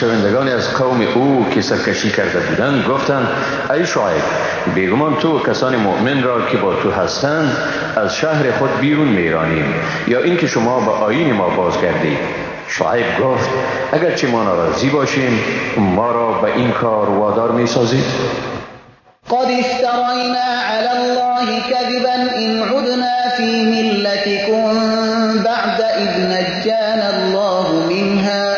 شوندگانی از قوم او که سرکشی کرده بودند گفتند ای شعیب بیگمان تو کسان مؤمن را که با تو هستند از شهر خود بیرون میرانیم یا اینکه شما به آیین ما بازگردید شعیب گفت اگرچه ما ناراضی باشیم ما را به این کار وادار می‌سازید. قد افترينا على الله كذبا إن عدنا في ملتكم بعد إذ نجانا الله منها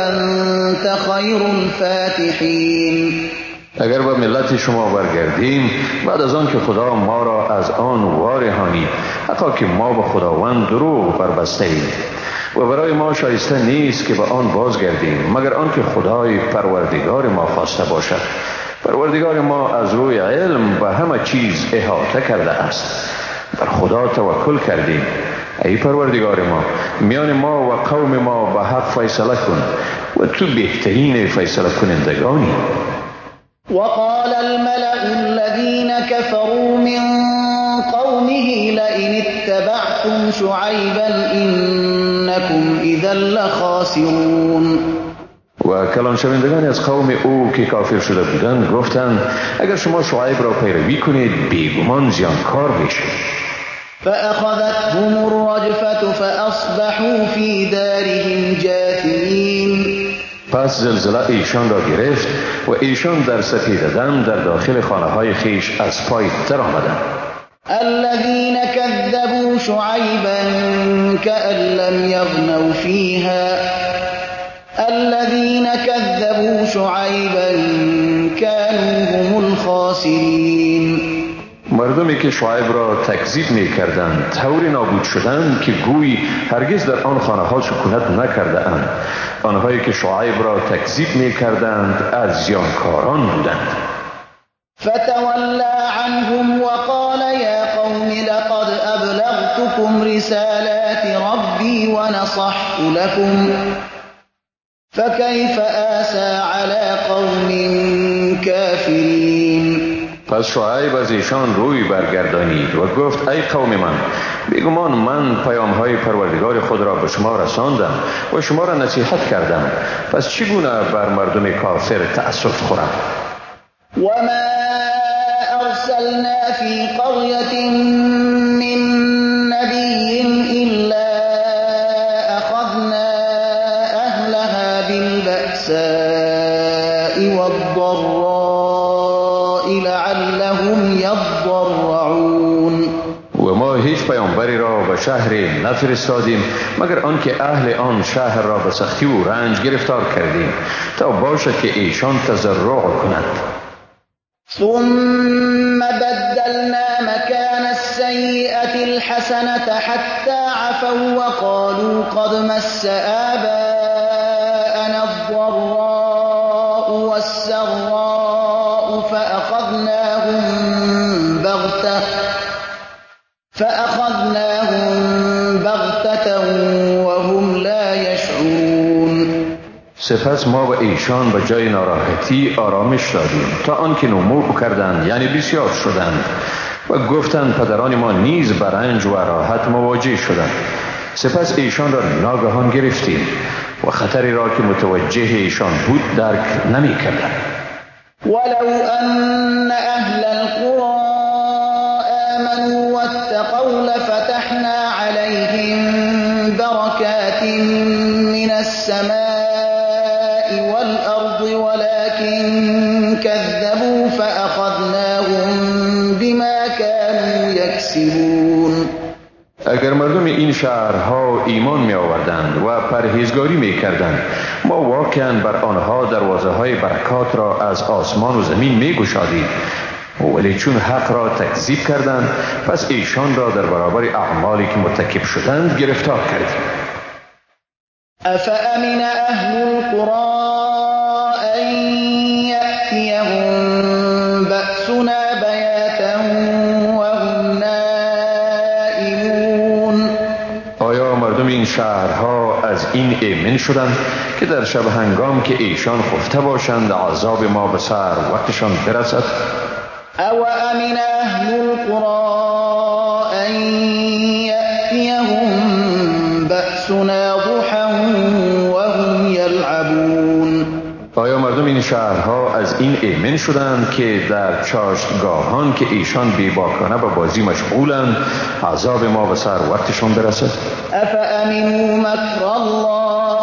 وأنت الفاتحين اگر به ملت شما برگردیم بعد از آن که خدا ما را از آن وارهانید حتی که ما به خداوند دروغ بربسته ایم. و برای ما شایسته نیست که به آن بازگردیم مگر آنکه خدای پروردگار ما خواسته باشد. پروردگار ما از روی علم به همه چیز احاطه کرده است. بر خدا توکل کردیم. ای پروردگار ما میان ما و قوم ما به حق فیصله کن. و تو بهترین فیصله کنندگانی وقال الملأ الذين كفروا من قومه لئن اتبعتم شعيبا إنكم إذا لخاسرون. و کلام شوندگانی از قوم أو که کافر شده بودند گفتند اگر شما شعیب را پیروی کنید بیگمان زیانکار میشید. فأخذتهم الرجفة فأصبحوا في دارهم جاثمين. پس زلزله ایشان را گرفت و ایشان در سفید دم در داخل خانه های خیش از پای در آمدند الذين كذبوا شعيبا كأن لم يغنوا فيها. الذين كذبوا شعيبا كانوا هم الخاسرين. مردمی که شعیب را تکذیب می کردند طوری نابود شدند که گوی هرگز در آن خانه ها سکونت نکرده اند آنهایی که شعیب را تکذیب می کردند از زیانکاران بودند. فتولى عنهم وقال يا قوم لقد أبلغتكم رسالات ربي ونصحت لكم. فكيف آسى على قوم كافرين؟ پس شعیب از ایشان روی برگردانید و گفت ای قوم من بیگمان من پیام های پروردگار خود را به شما رساندم و شما را نصیحت کردم. پس چگونه بر مردم کافر تأسف خورم؟ وما أرسلنا في قرية من پیامبری را به شهر نفرستادیم مگر آنکه أهل آن شهر را به سختی و رنج گرفتار کردیم؟ تا باشد که ایشان تضرع کنند ثم بدلنا مكان السيئة الحسنة حتى عفوا وقالوا قد مس آباءنا الضراء والسراء فأخذناهم بغتة فأخذناهم سپس ما به ایشان به جای ناراحتی آرامش دادیم. تا آنکه نمو کردند یعنی بسیار شدند و گفتند پدران ما نیز به رنج و راحت مواجه شدند. سپس ایشان را ناگهان گرفتیم و خطری را که متوجه ایشان بود درک نمی کردند. ولو أن أهل القرى آمنوا واتقوا لفتحنا عليهم بركات من السماء ولكن كذبوا فأخذناهم بما كانوا يكسبون. اگر مردم این شهرها ایمان می آوردند و پرهیزگاری می کردند ما واقعا بر آنها دروازه های برکات را از آسمان و زمین می گشادیم ولی چون حق را تکذیب کردند پس ایشان را در برابر اعمالی که متکب شدند گرفتار کردیم. افامن اهل القرى شهرها از این ایمن شدند که در شب هنگام که ایشان خفته باشند عذاب ما به سر وقتشان برسد. او امن اهل القرى ان یأتیهم بأسنا ضحا وهم یلعبون آیا مردم این شهرها از این ایمن شدند که در چاشتگاهان که ایشان بیباکانه به بازی مشغولند عذاب ما به سر وقتشان برسد. افامنوا مکر الله؟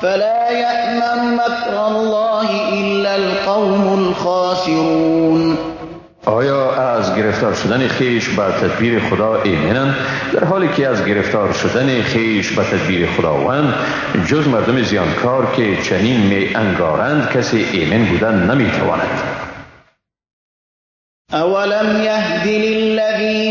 فلا یأمن مکر الله الا القوم الخاسرون. آیا از گرفتار شدن خیش به تدبیر خدا ایمنند در حالی که از گرفتار شدن خیش به تدبیر خداوند جز مردم زیانکار که چنین می انگارند کسی ایمن بودن نمی تواند اولم یهد للذین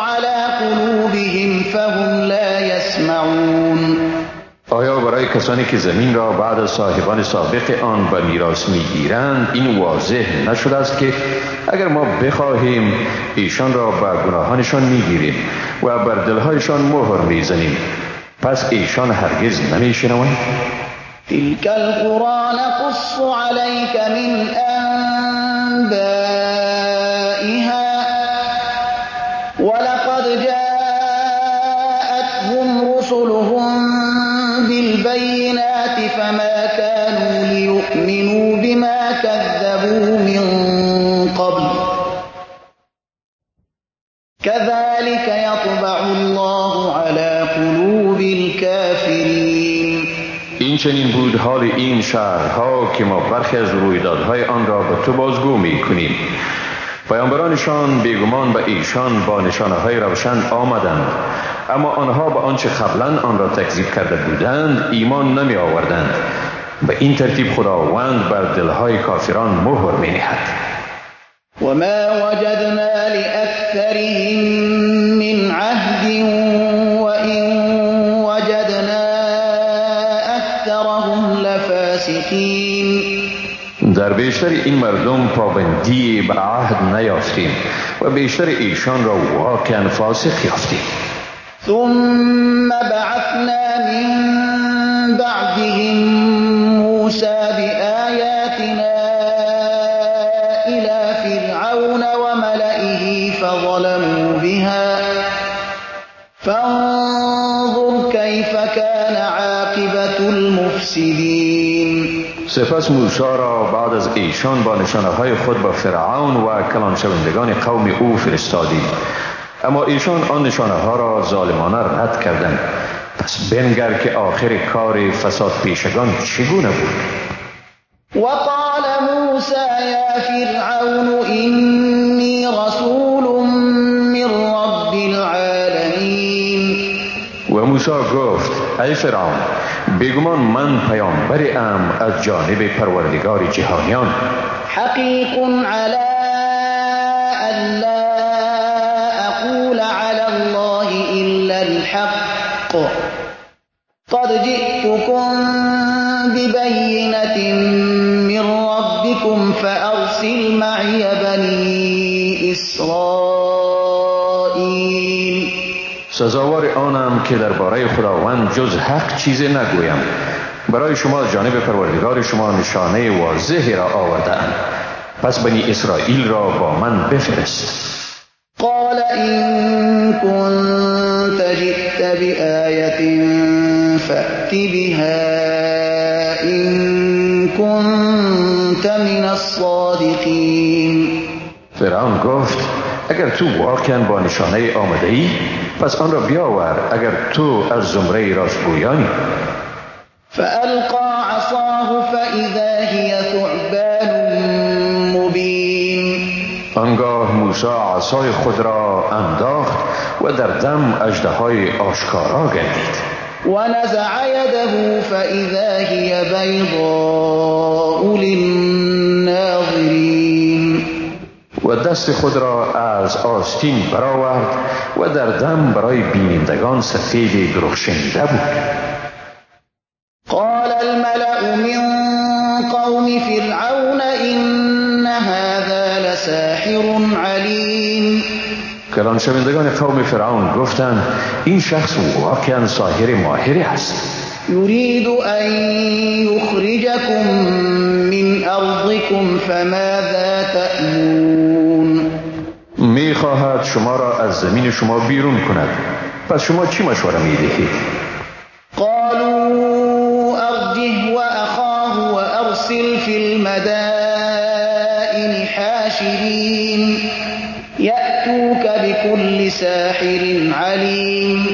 على قلوبهم فهم لا يسمعون. آیا برای کسانی که زمین را بعد از صاحبان سابق آن به میراث می‌گیرند این واضح نشده است که اگر ما بخواهیم ایشان را به گناهانشان می‌گیریم و بر دلهایشان مهر می‌زنیم پس ایشان هرگز نمیشنوند. تلك القرى نقص عليك من رسلهم بالبينات فما كانوا ليؤمنوا بما كذبوا من قبل. كذلك يطبع الله على قلوب الكافرين. این چنین بود حال این شهرها که ما برخی از رویدادهای آن را به تو بازگو می کنیم پیامبرانشان بیگمان به ایشان با نشانه های روشن آمدند. اما آنها به آنچه قبلا آن را تکذیب کرده بودند ایمان نمی آوردند به این ترتیب خداوند بر دلهای کافران مهر می نهد وما وجدنا لأكثرهم من عهد وإن وجدنا أكثرهم لفاسقين. در بیشتر این مردم پابندی به عهد نیافتیم و بیشتر ایشان را واقعا فاسق یافتیم. ثم بعثنا من بعدهم موسى بآياتنا إلى فرعون وملئه فظلموا بها. فانظر كيف كان عاقبة المفسدين. سپس موسی را بعد از ایشان با نشانه های خود به فرعون و کلان شوندگان قوم أو فرستادیم. اما ایشان آن نشانه ها را ظالمانه رد کردند. پس بنگر که آخر کار فساد پیشگان چگونه بود؟ وقال موسى يا فرعون إني رسول من رب العالمين. و موسی گفت ای فرعون بیگمان من پیامبری ام از جانب پروردگار جهانیان. حقيق على أن الحق. قد جئتكم ببينة من ربكم فأرسل معي بني إسرائيل. سزاوار آنم که درباره خداوند جز حق چیزی نگویم. برای شما از جانب پروردگار شما نشانه واضحی را آوردهام. پس بنی اسرائیل را با من بفرست. قال إن كنت جئت بآية فأت بها إن كنت من الصادقين فرعون گفت اگر تو واقعا با نشانه آمده ای پس آن را بیاور اگر تو از زمره راستگویانی فألقى عصاه فإذا هي ثعبان آنگاه موسی عصای خود را انداخت و در دم اژدهای آشکارا گردید. ونزع يده فإذا هي بيضاء للناظرين و دست خود را از آستین برآورد و در دم برای بینندگان سفید درخشنده بود. قال الملأ من هذا لساحر عليم کلان شوندگان قوم فرعون گفتند این شخص واقعا ساحر ماهری است. يريد أن يخرجكم من أرضكم فماذا تأمرون می‌خواهد شما را از زمین شما بیرون کند. پس شما چی مشوره می‌دهید؟ قالوا أرجه وأخاه وأرسل في المدائن حاشرين يأتوك بكل ساحر عليم.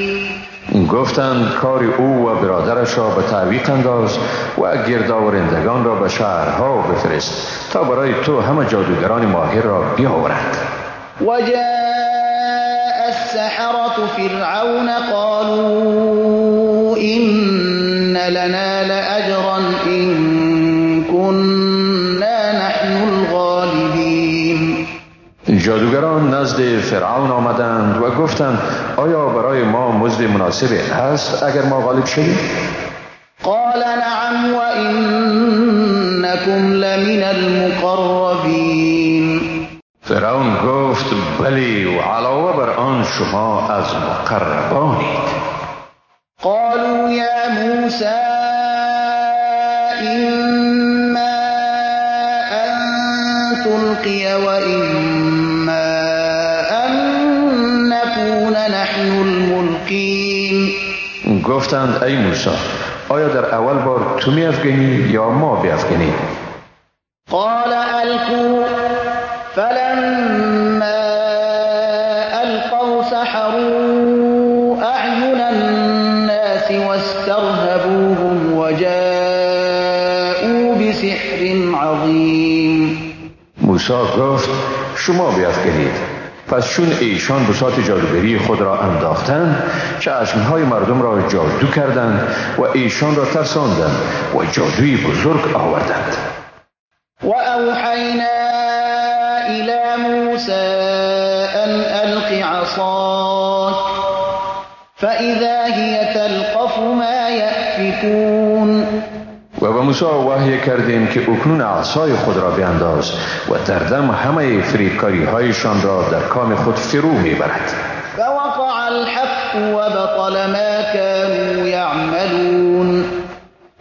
گفتند کار او و برادرش را به تعویق انداز و گردآورندگان را به شهرها بفرست تا برای تو همه جادوگران ماهر را بیاورند. وجاء السحرة فرعون قالوا إن لنا نزد فرعون آمدند و گفتند آیا برای ما مزد مناسبی است اگر ما غالب شویم؟ قال نعم وإنكم لمن المقربين فرعون گفت بلی و علاوه بر آن شما از مقربانید. قالوا إما أن تلقي وإما نحن الملقين گفتند ای موسی آیا در اول بار تو می افگنی یا ما بیافگنیم قال ألقوا فلما ألقوا سحروا أعين الناس واسترهبوهم وجاءوا بسحر عظيم موسی گفت شما بیافگنید. پس چون ایشان بساط جادوگری خود را انداختند چشمهای مردم را جادو کردند و ایشان را ترساندند و جادوی بزرگ آوردند. وأوحينا إلى موسى أن ألق عصاك فإذا هي تلقف ما و به موسی وحی کردیم که اکنون عصای خود را بیانداز و در دم همه فریبکاری هایشان را در کام خود فرو می‌برد. فوقع الحق وبطل ما كانوا يعملون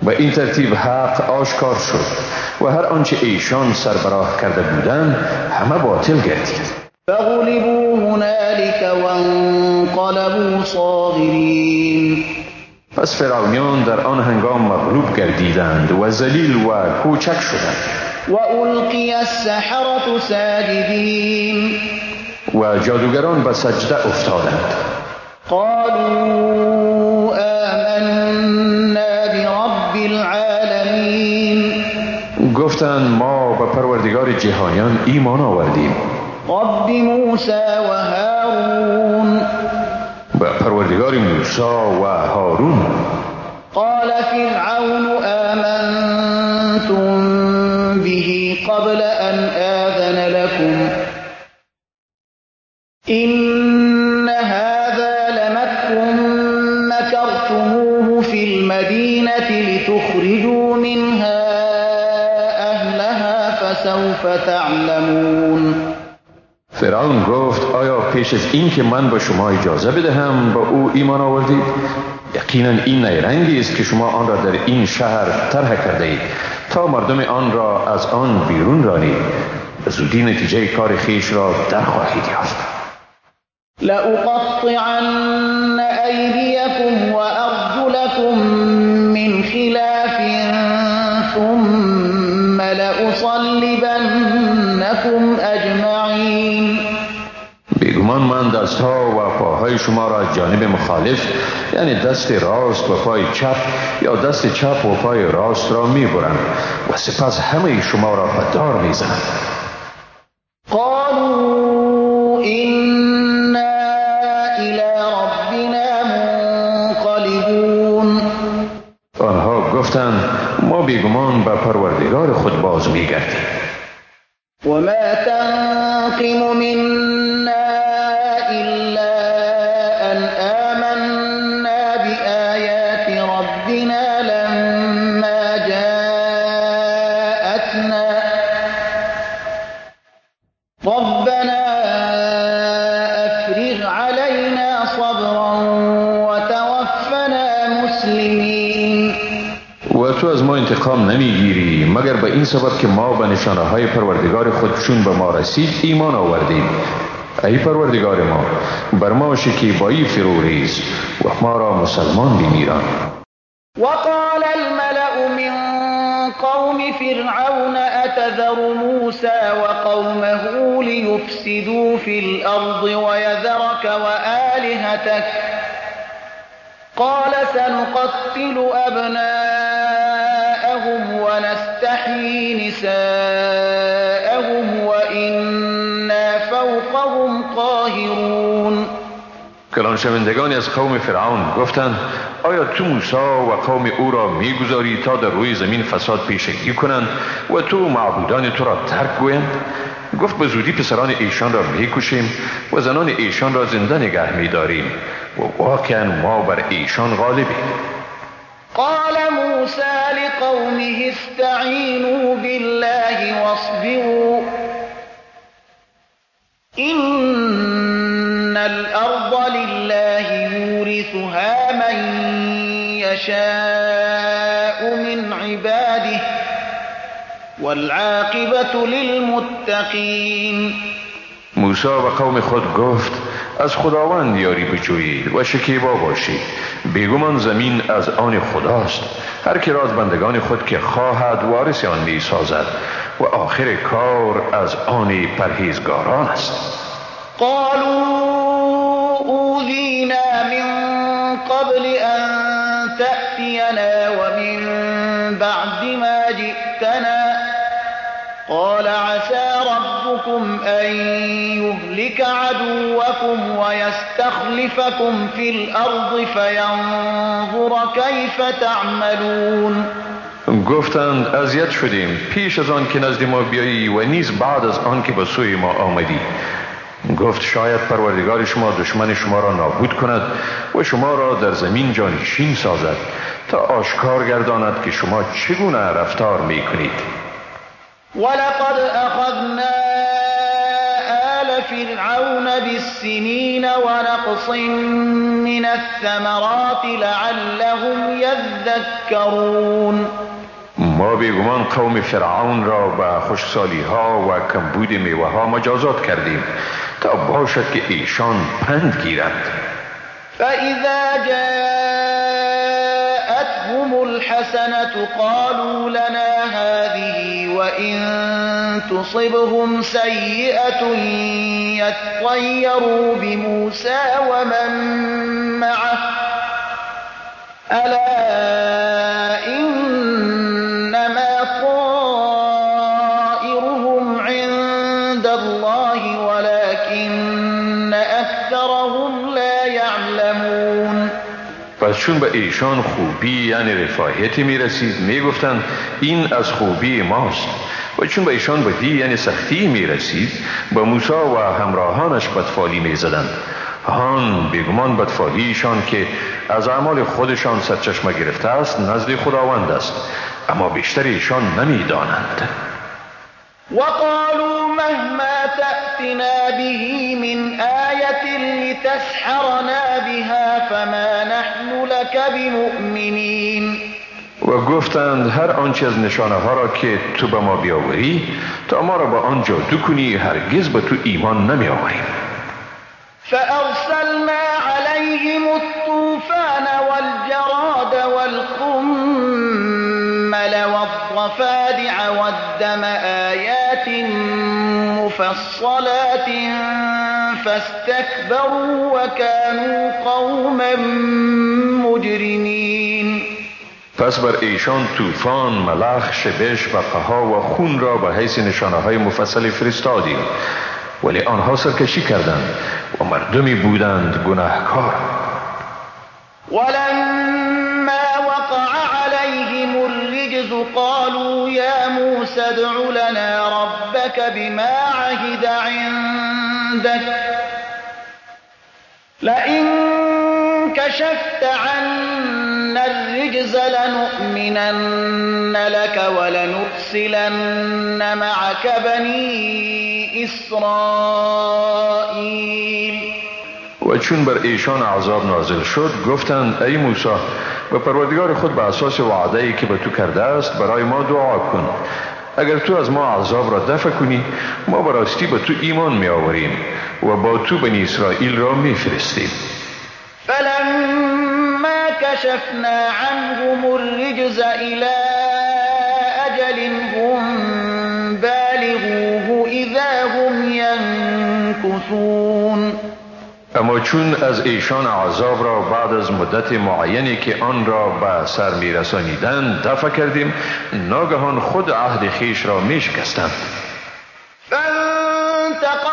و این ترتیب حق آشکار شد و هر آنچه ایشان سربراه کرده بودند همه باطل گردید فغلبوا هنالك وانقلبوا صاغرين پس فرعونیان در آن هنگام مغلوب گردیدند و ذلیل و کوچک شدند. وألقي السحرة ساجدين و جادوگران به سجده افتادند. قالوا آمنا برب العالمين گفتند ما به پروردگار جهانیان ایمان آوردیم. رب موسى وهارون به پروردگار موسی و هارون. قال فرعون آمنتم به قبل أن آذن لكم. إن هذا لمكر مكرتموه في المدينة لتخرجوا منها أهلها فسوف تعلمون. فرعون گفت آیا پیش از این که من به شما اجازه بدهم به او ایمان آوردید یقینا این نیرنگی است که شما آن را در این شهر طرح کرده اید. تا مردم آن را از آن بیرون رانید. زودی نتیجه کار خیش را در خواهید یافت. لأقطعن أيديكم وأرجلكم من خلاف ثم لأصلبنكم أجمعين. پاهای شما را از جانب مخالف یعنی دست راست و پای چپ یا دست چپ و پای راست را می برند و سپس همه شما را به دار می زنند قالوا إنا إلى ربنا منقلبون. آنها گفتند ما بیگمان به پروردگار خود باز می گردیم وما تنقم منا مگر به این سبب که ما به نشانه های پروردگار خود چون به ما رسید ایمان آوردیم. ای پروردگار ما بر ما شکیبایی فرو ریز و ما را مسلمان بمیران. وقال الملأ من قوم فرعون أتذر موسى وقومه ليفسدوا في الأرض ويذرك وآلهتك؟ قال سنقتل ونستحيي نساءهم وإنا فوقهم قاهرون. کلان شوندگانی از قوم فرعون گفتند آیا تو موسی و قوم او را می‌گذاری تا در روی زمین فساد پیشگی کنند و تو معبودان تو را ترک گویند؟ گفت به زودی پسران ایشان را می‌کشیم و زنان ایشان را زنده نگه میداریم و واقعا ما بر ایشان غالبیم. قال موسى لقومه استعينوا بالله واصبروا. إن الأرض لله يورثها من يشاء من عباده والعاقبة للمتقين. موسی و قوم خود گفت از خداوند یاری بجویید و شکیبا باشید. بیگمان زمین از آن خداست. هر که را از بندگان خود که خواهد وارث آن می سازد و آخر کار از آن پرهیزگاران است. قالوا أوذينا من قبل أن تأتينا ومن بعد ما ربكم أن يهلك عدوكم ويستخلفكم في الأرض فينظر كيف تعملون. گفتند اذیت شدیم. پیش از آن که نزد ما بیایی و نیز بعد از آن که به سوی ما آمدی. گفت شاید پروردگار شما دشمن شما را نابود کند و شما را در زمین جانشین سازد تا آشکار گرداند که شما چگونه رفتار می کنید ولقد أخذنا آل فرعون بالسنين ونقص من الثمرات لعلهم يذكرون. ما بیگمان قوم فرعون را به خوشسالی ها و کمبود میوه ها مجازات کردیم تا باشد که ایشان پند گیرند. فإذا جاءتهم الحسنة قالوا لنا وإن تصبهم سيئة يطيروا بموسى ومن معه ألا چون به ایشان خوبی یعنی رفاهیتی می رسید می گفتند این از خوبی ماست. و چون به ایشان بدی یعنی سختی می رسید به موسی و همراهانش بدفالی می زدند هان بیگمان بدفالی ایشان که از اعمال خودشان سرچشمه گرفته است نزد خداوند است. اما بیشتر ایشان نمی دانند وقالوا مهما تأتنا به من آية لتسحرنا بها فما نحن لك بمؤمنين و گفتند هر آنچه از نشانه ها را که تو به ما بیاوری تا ما را به آن جادو کنی هرگز به تو ایمان نمی آوریم فأرسلنا عليهم الطوفان والجراد والقمل والضفادع والدم آيات مفصلات فاستكبروا وكانوا قوما مجرمين. پس بر ایشان طوفان، ملخ، شبش و قها و خون را به حیث نشانه های مفصلی فرستادیم. ولی آنها سرکشی کردند و مردمی بودند گناهکار. ولما وقع عليهم الرجز قالوا يا موسى ادع لنا ربك بما عهد عندك. لئن كشفت عنا الرجز لنؤمنن لك ولنرسلن معك بني إسرائيل. و چون بر ایشان عذاب نازل شد گفتند ای موسی به پروردگار خود به أساس وعده ای که به تو کرده است برای ما دعا کن. Agar tu azma azob ra dafa kunӣ мо баростӣ ба ту имон меоварем ва бо ту бани исроилро мефиристем فلما كشفنا عنهم الرجز إلى أجل هم اما چون از ایشان عذاب را بعد از مدت معینی که آن را به سر می رسانیدند دفع کردیم ناگهان خود عهد خیش را می شکستند فانتقمنا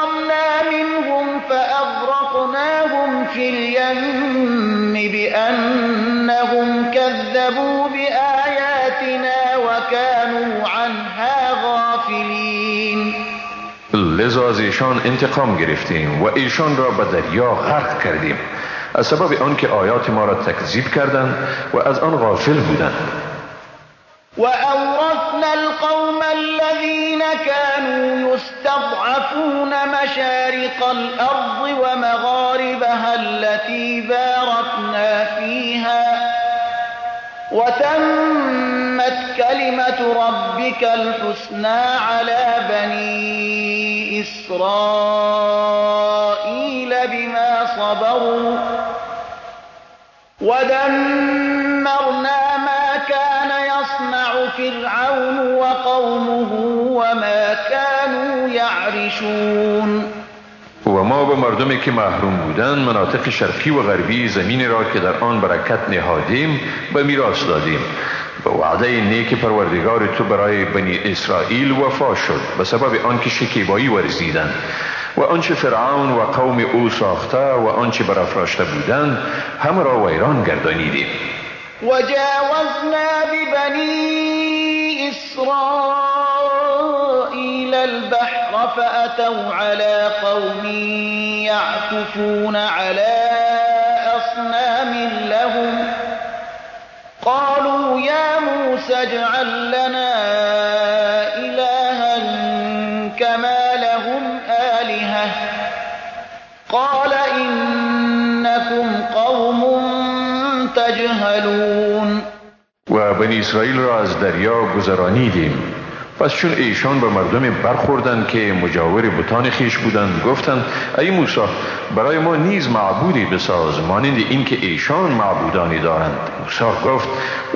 منهم فأغرقناهم في اليم بأنهم كذبوا بآياتنا وكانوا لذا از ایشان انتقام گرفتیم و ایشان را به دریا غرق کردیم. از سبب آنکه آیات ما را تکذیب کردند و از آن غافل بودند. وأورثنا القوم الذين كانوا يستضعفون مشارق الأرض ومغاربها التي باركنا فيها وتمت كلمة ربك الحسنى على بني إسرائيل بما صبروا ودمرنا ما كان يصنع فرعون وقومه وما كانوا يعرشون و ما به مردمی که محروم بودند مناطق شرقی و غربی زمین را که در آن برکت نهادیم به میراث دادیم. وعده نیک پروردگار تو برای بنی اسرائیل وفا شد به سبب آنکه شکیبایی ورزیدند و آنچه فرعون و قوم أو ساخته و آنچه برافراشته بودند همه را ویران گردانیدیم. وجاوزنا ببني إسرائيل البحر فأتوا على قوم يعكفون على أصنام لهم قالوا يا موسى اجعل لنا إلها كما لهم آلهة. قال إنكم قوم تجهلون. و بنی اسرائیل را از دریا گذرانیدیم پس چون ایشان به مردم برخوردند که مجاور بتان خیش بودند گفتند ای موسی برای ما نیز معبودی بساز مانند این که ایشان معبودانی دارند. موسی گفت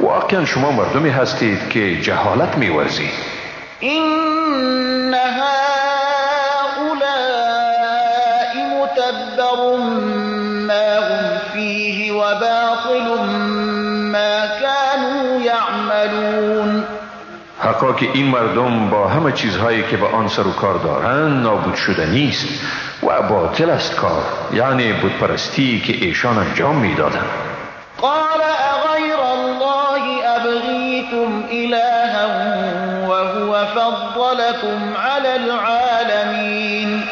واقعا شما مردمی هستید که جهالت میورزید إن هؤلاء متبر ما هم فيه وباطل که این مردم با همه چیزهایی که به آن سر و کار دارند نابود شده نیست و باطل است کار یعنی بودپرستی که ایشان انجام می‌دادند. قال أغير الله أبغيكم إلها وهو فضلكم على العالمين.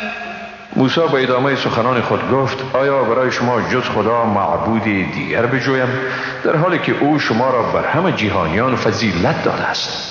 موسی به ادامه سخنان خود گفت آیا برای شما جز خدا معبود دیگر بجویم؟ در حالی که او شما را بر همه جهانیان فضیلت داده است.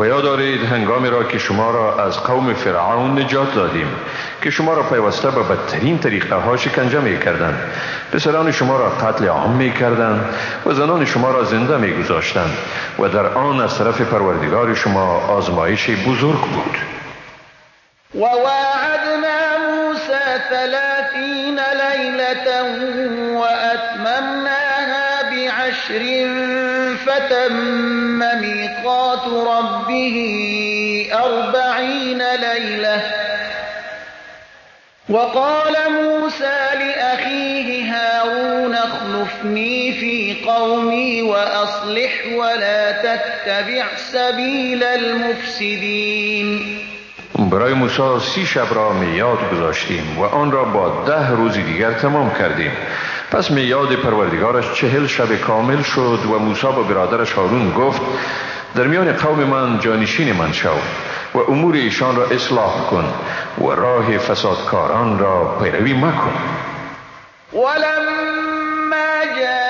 و بیا دارید هنگامی را که شما را از قوم فرعون نجات دادیم که شما را پیوسته به بدترین طریقه ها شکنجه می کردن پسران شما را قتل عام می کردن و زنان شما را زنده می گذاشتن و در آن از طرف پروردگار شما آزمایش بزرگ بود. وواعدنا موسى ثلاثين ليلة وأتممناها بعشر فتم ميقات ربه أربعين ليلة وقال موسى لأخيه هارون اخلفني في قومي وأصلح ولا تتبع سبيل المفسدين برای موسی سی شب را میاد گذاشتیم و آن را با ده روز دیگر تمام کردیم. پس میاد پروردگارش چهل شب کامل شد و موسی با برادرش هارون گفت در میان قوم من جانشین من شو و امور ایشان را اصلاح کن و راه فسادکاران را پیروی مکن. ولما جاء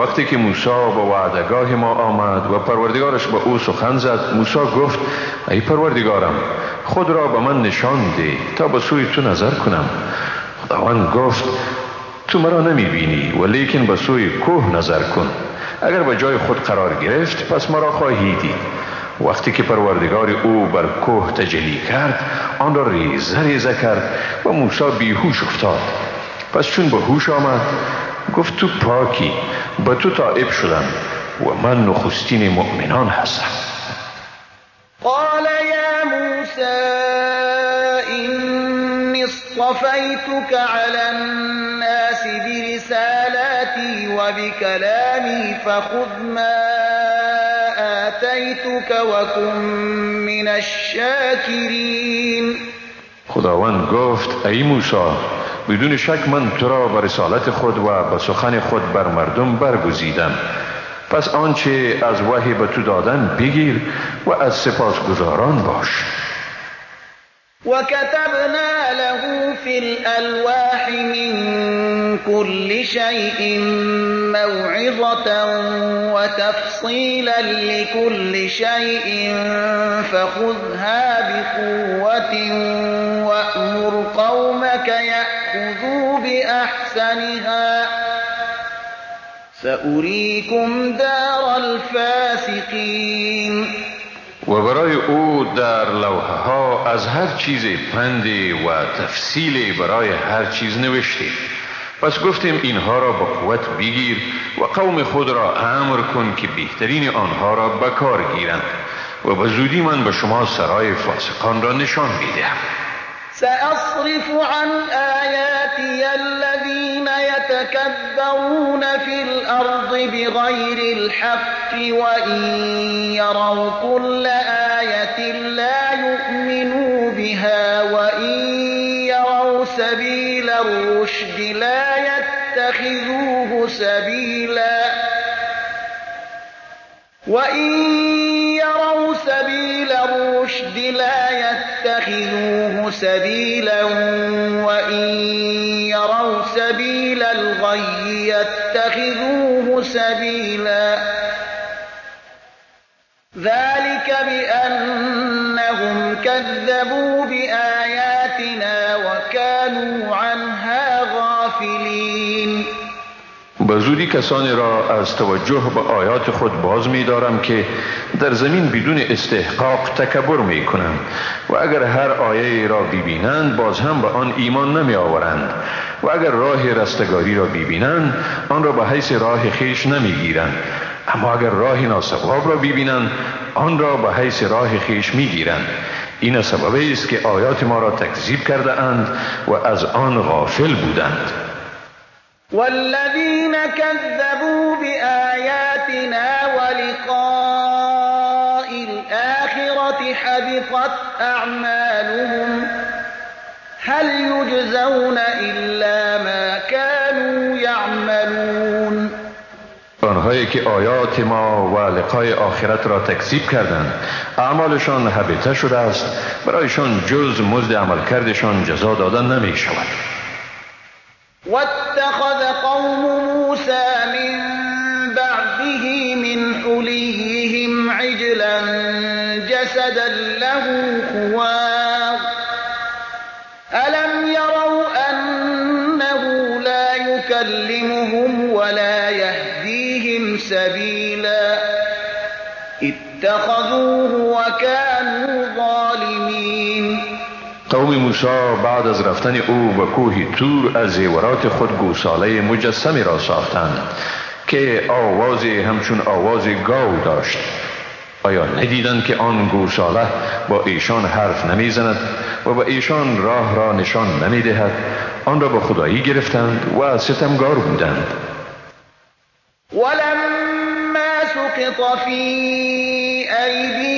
وقتی که موسی به وعدگاه ما آمد و پروردگارش به او سخن زد موسی گفت ای پروردگارم خود را به من نشان ده تا به سوی تو نظر کنم. خداوند گفت تو مرا نمی بینی و لیکن به سوی کوه نظر کن. اگر به جای خود قرار گرفت پس مرا خواهی دید. وقتی که پروردگار او بر کوه تجلی کرد آن را ریزه ریزه کرد و موسی بیهوش افتاد. پس چون به هوش آمد گفت تو پاکی به تو تائب شدم و من نخستین مؤمنان هستم. قال يا موسى إني اصطفيتك على الناس برسالاتي وبكلامي فخذ ما آتيتك وكن من الشاكرين. خداوند گفت ای موسی بدون شک من تو را به رسالت خود و به سخن خود بر مردم برگزیدم. پس آنچه از وحی به تو دادن بگیر و از سپاسگزاران باش. وكتبنا له في الألواح من كل شيء موعظة وتفصيلا لكل شيء فخذها بقوة وأمر قومك يأخذوا بأحسنها سأريكم دار الفاسقين. و برای او در لوحه ها از هر چیز پندی و تفصیلی برای هر چیز نوشتیم پس گفتیم اینها را با قوت بگیر و قوم خود را امر کن که بهترین آنها را به کار گیرند و به زودی من به شما سرای فاسقان را نشان می‌دهم. سأصرف عن آياتي الذين يتكبرون في الأرض بغير الحق وإن يروا كل آية لا يؤمنوا بها وإن يروا سبيل الرشد لا يتخذوه سبيلا وإن يروا سبيل الرشد لا يتخذوه سبيلا وإن يروا سبيل الغي يتخذوه سبيلا ذلك بأنهم كذبوا بآياتنا زودی کسانی را از توجه به آیات خود باز می دارم که در زمین بدون استحقاق تکبر می کنند و اگر هر آیه را ببینند باز هم به آن ایمان نمی آورند و اگر راه رستگاری را ببینند آن را به حیث راه خیش نمی‌گیرند. اما اگر راه ناسواب را ببینند آن را به حیث راه خیش می‌گیرند. این سبب است که آیات ما را تکذیب کرده اند و از آن غافل بودند. والذین كذبوا بآیاتنا ولقاء الآخرة حبطت أعمالهم هل يجزون إلا ما كانوا يعملون؟ آنهایی که آیات ما و لقای آخرت را تکذیب کردند اعمالشان حبیته شده است. برایشان جز مزد عمل کردشان جزا دادن نمی شود واتخذ قوم موسی بعد از رفتن او به کوه تور از زیورات خود گوساله مجسمی را ساختند که آوازی همچون آواز گاو داشت. آیا ندیدند که آن گوساله با ایشان حرف نمی‌زند و با ایشان راه را نشان نمی‌دهد؟ آن را به خدایی گرفتند و ستمگار بودند. ولما سقط أيديهم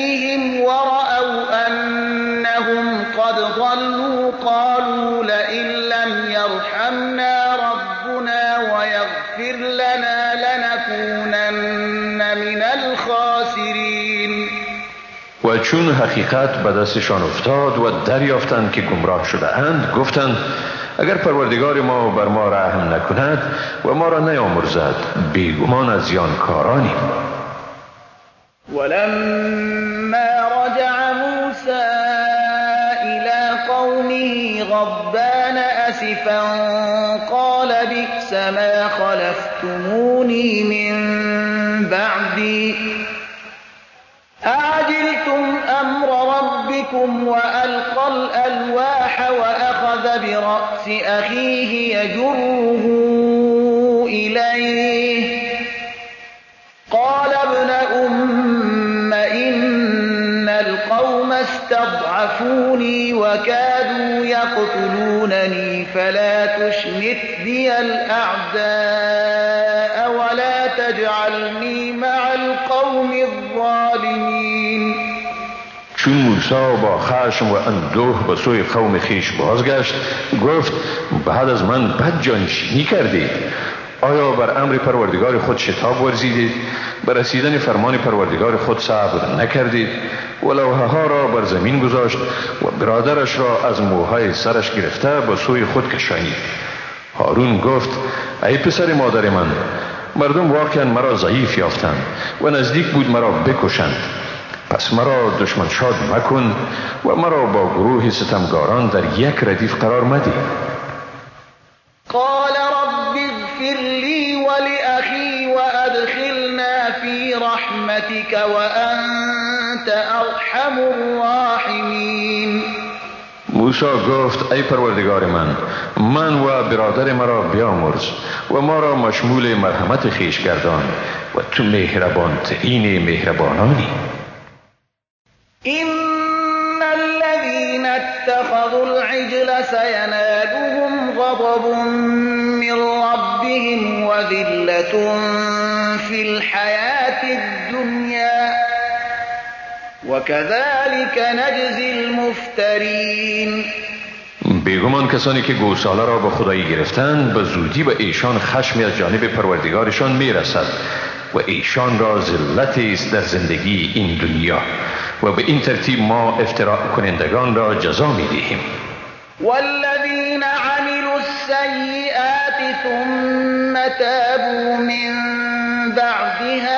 ضلوا قالوا لئن لم يرحمنا ربنا ويغفر لنا لنكونن من الخاسرين. و چون حقیقت به دستشان افتاد و دریافتند که گمراه شده اند گفتند اگر پروردگار ما بر ما رحم نکند و ما را نیامرزد بیگمان از زیانکارانیم ولما خلفتموني من بعدي. أعجلتم أمر ربكم وألقى الألواح وأخذ برأس أخيه يجره إليه. قال ابن أم إن القوم استضعفوني وكادوا يقتلونني فلا تشمت بي الأعداء. ولا تجعلني مع القوم الظالمين. چون موسی با خشم و اندوه به سوی قوم خیش بازگشت گفت بعد از من بد جانشینی کردید آیا بر امر پروردگار خود شتاب ورزیدید؟ بر رسیدن فرمان پروردگار خود صبر نکردید. و لوحه ها را بر زمین گذاشت و برادرش را از موهای سرش گرفته به سوی خود کشانید. هارون گفت ای پسر مادر من مردم واقعا مرا ضعیف یافتند و نزدیک بود مرا بکشند. پس مرا دشمن شاد مکن و مرا با گروه ستمگاران در یک ردیف قرار مدی قال رب اغفر لي ولأخي وأدخلنا في رحمتك وأنت أرحم الراحمين موسی گفت ای پروردگار من من و برادر مرا بیامرز و ما را مشمول مرحمت خیش گردان و تو مهربان ترین مهربانانی. إن الذين اتخذوا العجل سينالهم غضب من ربهم وذلة في الحياة الدنيا. وكذلك نجزي المفترين بیگمان کسانی که گوساله را به خدایی گرفتند به زودی به ایشان خشمی از جانب پروردگارشان می‌رسد و ایشان را ذلتی است در زندگی این دنیا و به این ترتیب ما افتراع کنندگان را جزا می دهیم والذين عملوا السيئات ثم تابوا من بعدها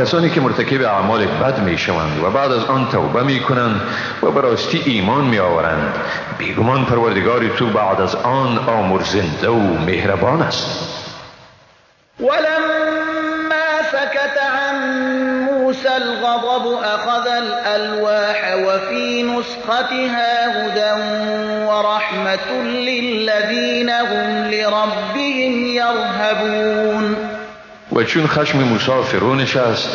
کسانی که مرتکب اعمال بد می شوند و بعد از آن توبه می کنند و به راستی ایمان می آورند بیگمان پروردگار تو بعد از آن آمرزنده و مهربان است. ولما سكت عن الغضب أخذ الألواح وفي نسختها هدى ورحمة للذين هم لربهم يرهبون و چون خشم موسی فرو نشست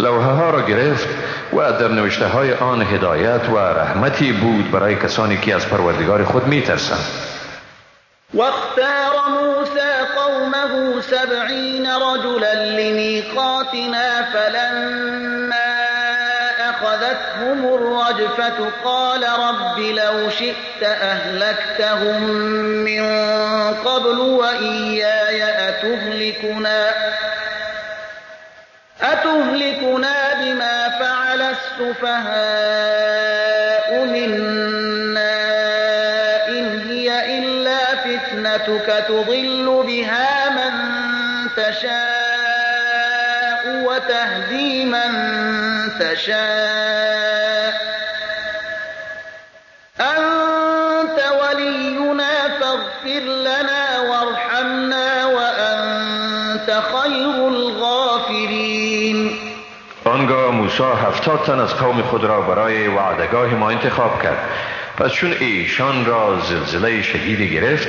لوحه ها را گرفت و در نوشته های آن هدایت و رحمتی بود برای کسانی که از پروردگار خود می ترسند واختار موسى قومه سبعين رجلا لميقاتنا فلما أخذتهم الرجفة قال رب لو شئت أهلكتهم من قبل وإياي أتهلكنا السفهاء منا إن هي إلا فتنتك تضل بها من تشاء وتهدي من تشاء. موسی هفتاد تن از قوم خود را برای وعدگاه ما انتخاب کرد. پس چون ایشان را زلزله شدیدی گرفت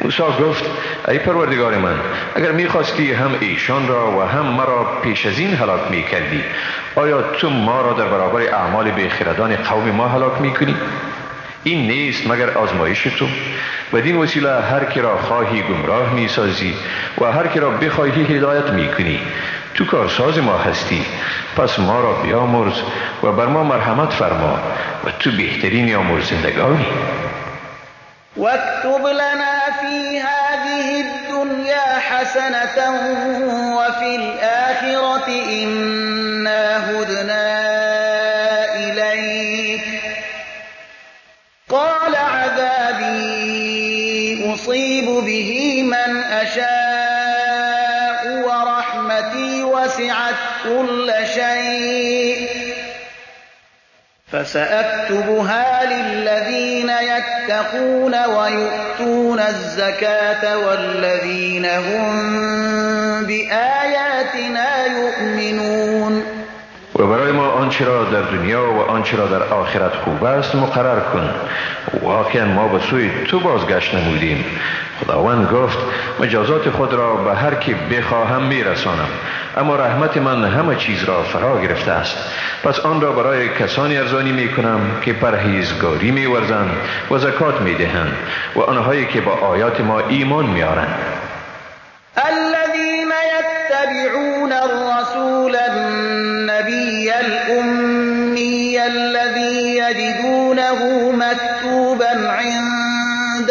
موسی گفت ای پروردگار من اگر می‌خواستی هم ایشان را و هم مرا پیش از این هلاک می‌کردی آیا تو ما را در برابر اعمال بخردان قوم ما هلاک می‌کنی؟ این نیست مگر آزمایش تو؟ بدین وسیله هر کی را خواهی گمراه می‌سازی و هر کی را بخواهی هدایت می‌کنی. تو کارساز ما هستی. پس ما را بیامرز و بر ما مرحمت فرما و تو بهترین آمرزندگانی واكتب لنا في هذه الدنيا حسنة وفي الآخرة إنا هدنا إليك قال عذابي أصيب به من أشاء وسعت كل شيء. فسأكتبها للذين يتقون ويؤتون الزكاة والذين هم بآياتنا آنچه را در دنیا و آنچه را در آخرت خوب است مقرر کن. واقعا ما به سوی تو بازگشت نمودیم. خداوند گفت مجازات خود را به هر کی بخواهم میرسانم. اما رحمت من همه چیز را فرا گرفته است. پس آن را برای کسانی ارزانی می کنم که پرهیزگاری می ورزند و زکات می دهند و آنهایی که با آیات ما ایمان می آرند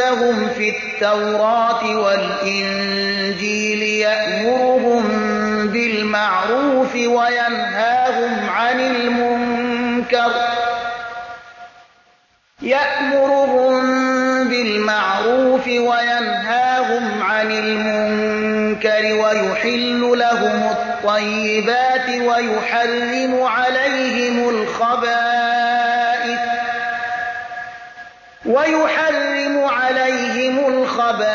عندهم في التوراة والإنجيل يأمرهم بالمعروف وينهاهم عن المنكر. يأمرهم بالمعروف وينهاهم عن المنكر ويحل لهم الطيبات ويحرم عليهم الخبائث. ويحرم عليهم الخبائث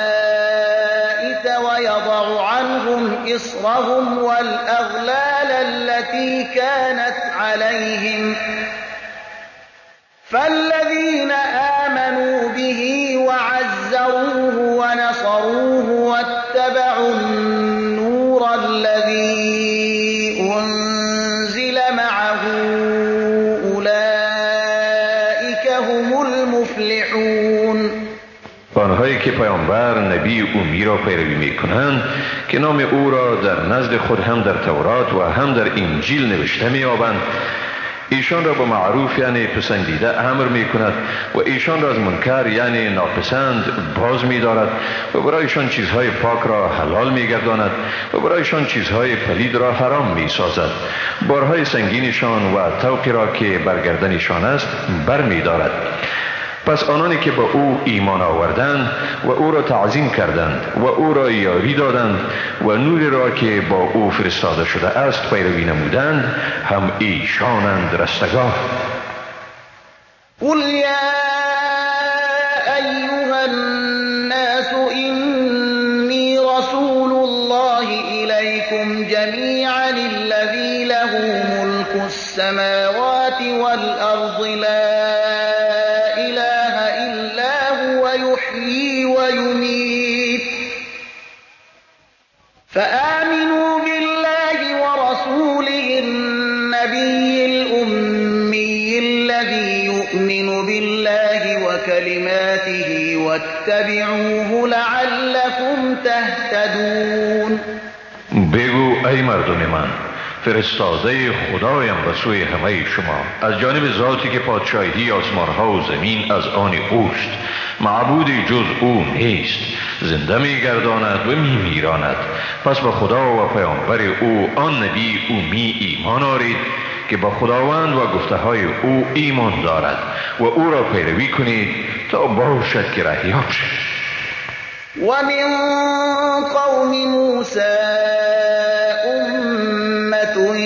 ويضع عنهم إصرهم والأغلال التي كانت عليهم. فالذين که پیامبر نبی اومی را پیروی می کنند که نام او را در نزد خود هم در تورات و هم در انجیل نوشته می آبند ایشان را به معروف یعنی پسندیده امر می کند و ایشان را از منکر یعنی ناپسند باز می دارد و برایشان چیزهای پاک را حلال می گرداند و برایشان چیزهای پلید را حرام می سازد بارهای سنگینشان و توقی را که برگردنشان است بر می دارد پس آنانی که به او ایمان آوردند و او را تعظیم کردند و او را یاری دادند و نوری را که با او فرستاده شده است پیروی نمودند هم ایشانند رستگار. قل يا أيها الناس إني رسول الله إليكم جميعا الذي له السماوات السماوات بالله وكلماته واتبعوه لعلكم تهتدون. بگو ای مردم من فرستاده خدایم به سوی همه شما. از جانب ذاتی که پادشاهی آسمانها و زمین از آن اوست معبودی جز او نیست. زنده می گرداند و می میراند پس به خدا و پیامبر او آن نبی او می ایمان آرید. که با خداوند و گفته های او ایمان دارد و او را پیروی کنید تا باشد که رهیاب شد. ومن قوم موسى أمة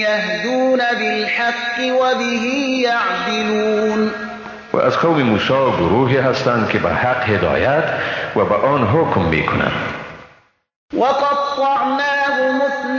يهدون بالحق وبه يعدلون. و از قوم موسی گروهی هستند که به حق هدایت و به آن حکم می کنند وقطعناهم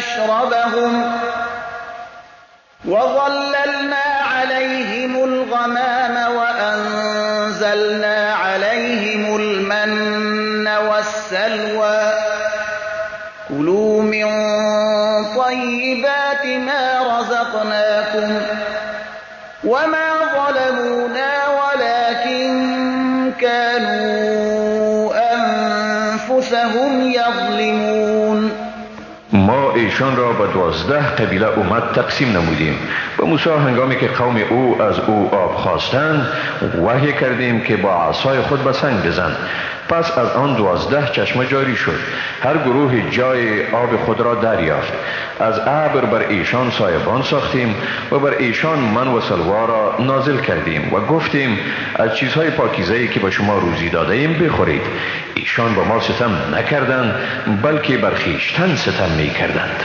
مشربهم وظللنا عليهم الغمام ایشان را به دوازده قبیله اومد تقسیم نمودیم. و موسی هنگامی که قوم او از او آب خواستند وحی کردیم که با عصای خود به سنگ بزن. پس از آن دوازده چشمه جاری شد. هر گروه جای آب خود را دریافت. از ابر بر ایشان سایبان ساختیم و بر ایشان من و سلوا را نازل کردیم و گفتیم از چیزهای پاکیزه که به شما روزی داده ایم بخورید. ایشان به ما ستم نکردند بلکه بر خیشتن ستم می کردند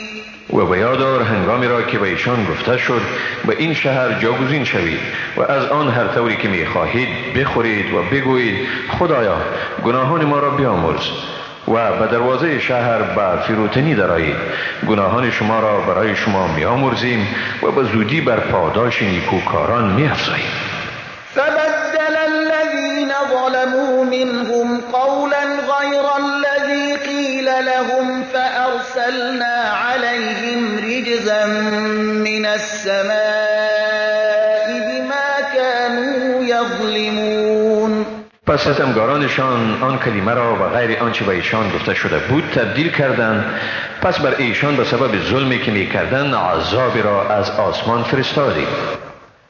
و به یادار هنگامی را که به ایشان گفته شد به این شهر جاگزین شوید و از آن هر طوری که می خواهید بخورید و بگویید خدایا گناهان ما را بیامرز و به دروازه شهر به فروتنی درآیید. گناهان شما را برای شما میآمرزیم و به زودی بر پاداش نیکوکاران میافزاییم. فبدل الذين ظلموا منهم قولا السماء بما كانوا يظلمون. پس ستمگارانشان آن کلمه را و غیر آنچه به ایشان گفته شده بود تبدیل کردند. پس بر ایشان به سبب ظلمی که می کردند عذابی را از آسمان فرستادیم.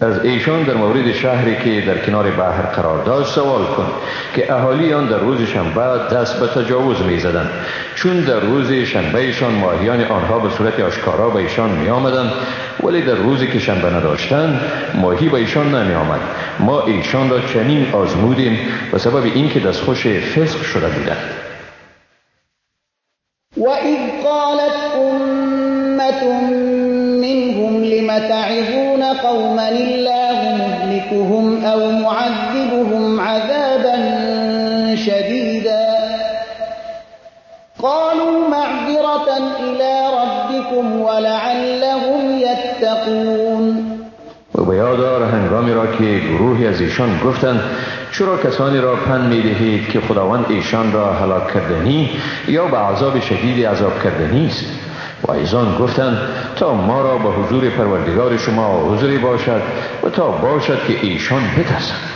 از ایشان در مورد شهری که در کنار بحر قرار داشت سوال کن که اهالی آن در روز شنبه دست به تجاوز می زدن. چون در روز شنبه ایشان ماهیان آنها به صورت آشکارا به ایشان می آمدن ولی در روزی که شنبه نداشتند ماهی به ایشان نمی آمد ما ایشان را چنین آزمودیم به سبب اینکه دستخوش فسق شده بودند وإذ قالت أمة لم تعظون قوما الله مهلكهم أو معذبهم عذابا شديدا. قالوا معذرة إلى ربكم ولعلهم يتقون. و به یادار هنگامی را که گروهی از ایشان گفتند چرا کسانی را پن می دهید که خداوند ایشان را هلاک کردنی یا به عذاب شدید عذاب کردنی است؟ و ایزان گفتند تا ما را به حضور پروردگار شما حضوری باشد و تا باشد که ایشان بترسند.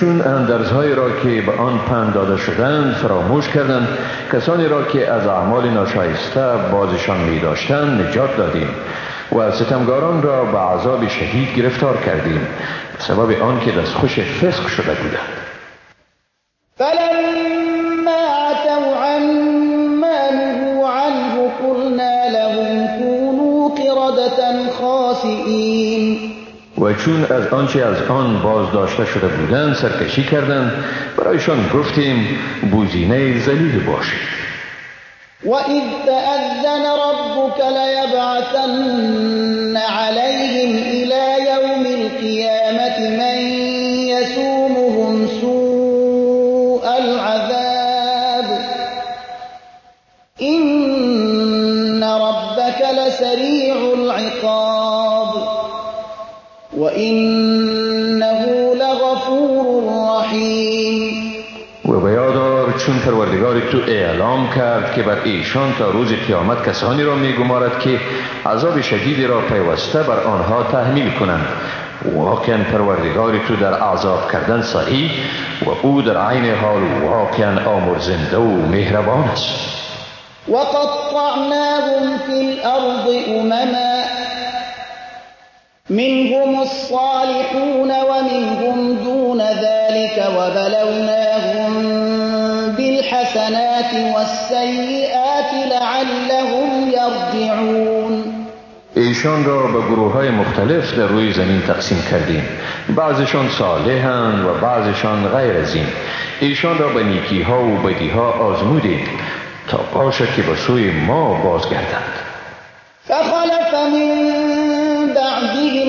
چون اندرزهایی را که به آن پند داده شدند فراموش کردند کسانی را که از اعمال ناشایسته بازشان می داشتند نجات دادیم و ستمگاران را به عذاب شدید گرفتار کردیم. سبب آنکه دستخوش فسق شده بودند. و چون از آنچه از آن باز داشته شده بودند سرکشی کردند برایشان گفتیم بوزینه زلیل باشید وإذ تأذن ربك ليبعثن عليهم إلى وإنه لغفور رحيم و به یادار چون پروردگار تو اعلام کرد که بر ایشان تا روز قیامت کسانی را میگمارد که عذاب شدیدی را پیوسته بر آنها تحمیل کنند. واقعا پروردگار تو در عذاب کردن صحیح و أو در عین حال واقعا آمرزنده و مهربان است. وقطعناهم في الأرض أمما منهم الصالحون ومنهم دون ذلك وبلوناهم بالحسنات والسيئات لعلهم يرجعون. ایشان را به گروه های مختلف در روی زمین تقسیم کردیم. بعضشان صالحند و بعضشان غیر از این. ایشان را به نیکی ها و بدی ها آزمودیم تا باشد که به سوی ما بازگردند. فخلف من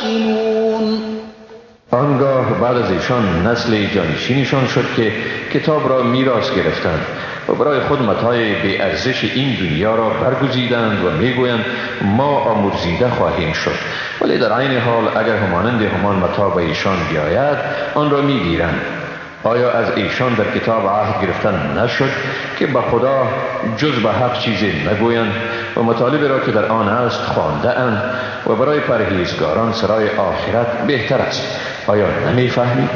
تعقلون آنگاه بعد از ایشان نسل جانشینشان شد که کتاب را میراث گرفتند و برای خود متای به ارزش این دنیا را برگزیدند و می‌گویند ما آمرزیده خواهیم شد. ولی در عین حال اگر همانند همان متا به ایشان بیاید آن را می‌گیرند. آیا از ایشان در کتاب عهد گرفتن نشد که به خدا جز به حق چیزی نگویند و مطالب را که در آن است خوانده اند و برای پرهیزگاران سرای آخرت بهتر است؟ آیا نمی‌فهمید؟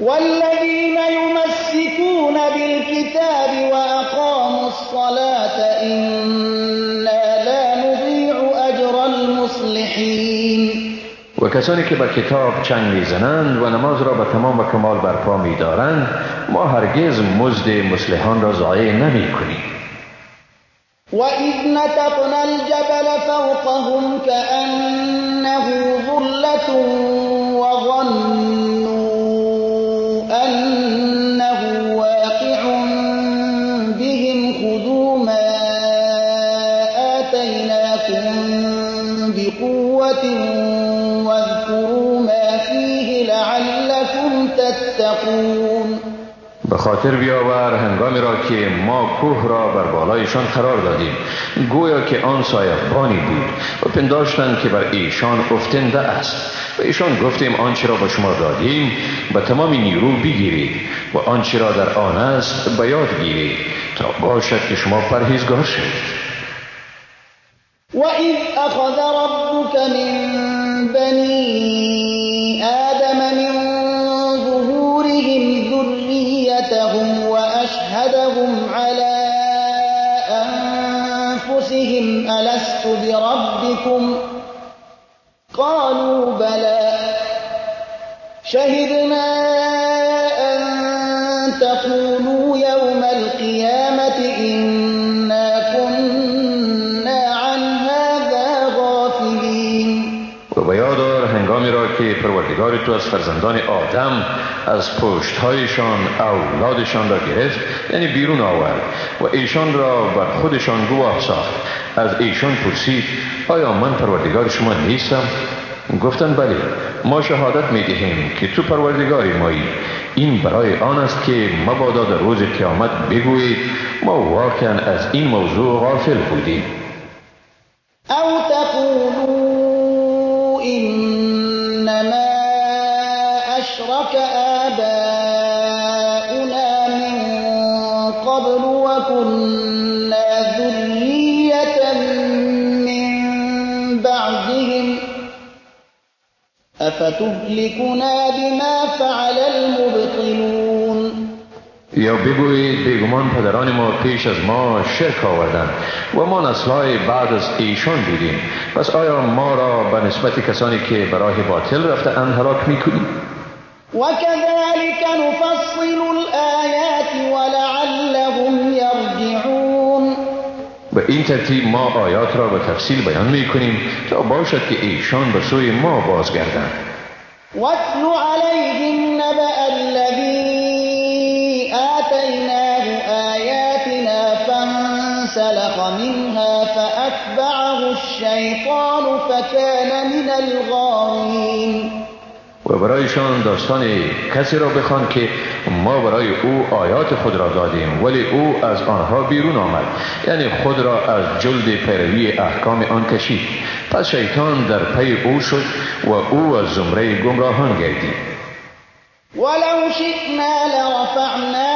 والذين يمسكون بالكتاب وأقاموا الصلاة إنا و کسانی که به کتاب چنگ می‌زنند و نماز را به تمام و کمال برپا میدارند ما هرگز مزد مصلحان را ضایع نمی کنیم وإذ نتقنا الجبل فوقهم كأنه ظلة تتقون. به خاطر بیاور هنگامی را که ما کوه را بر بالایشان قرار دادیم. گویا که آن سایبانی بود و پنداشتند که بر ایشان افتنده است. و ایشان گفتیم آنچه را به شما دادیم به تمام نیرو بگیرید و آنچه را در آن است به یاد گیرید تا باشد که شما پرهیزگار شوید. وإذ أخذ ربك من بني آدم من بربكم قالوا بلى. شهدنا پروردگار تو از فرزندان آدم از پشتهایشان اولادشان را گرفت یعنی بیرون آورد و ایشان را بر خودشان گواه ساخت. از ایشان پرسید آیا من پروردگار شما نیستم؟ گفتن بله ما شهادت می دهیم که تو پروردگاری مایی. این برای آن است که مبادا در روز قیامت بگویید ما واقعا از این موضوع غافل بودیم. أو أفتهلكنا بما فعل المبطلون یا بگویید بیگمان پدران ما پیش از ما شرک آوردند و ما نسلهای بعد از ایشان بودیم. پس آیا ما را به نسبت کسانی که برای باطل رفته اند هلاک می‌کنیم وكذلك نفصل الآيات ترتیب ما آیات را به تفصیل بیان می کنیم تا باشد که ایشان به سوی ما بازگردند. واتل عليهم نبأ الذي آتيناه آياتنا فانسلخ منها فأتبعه الشيطان فكان من الغاوين. برایشان داستان کسی را بخوان که ما برای او آیات خود را دادیم ولی او از آنها بیرون آمد. یعنی خود را از جلد پیروی احکام آن کشید. پس شیطان در پی او شد و او از زمره گمراهان گردید. ولو شئنا لرفعناه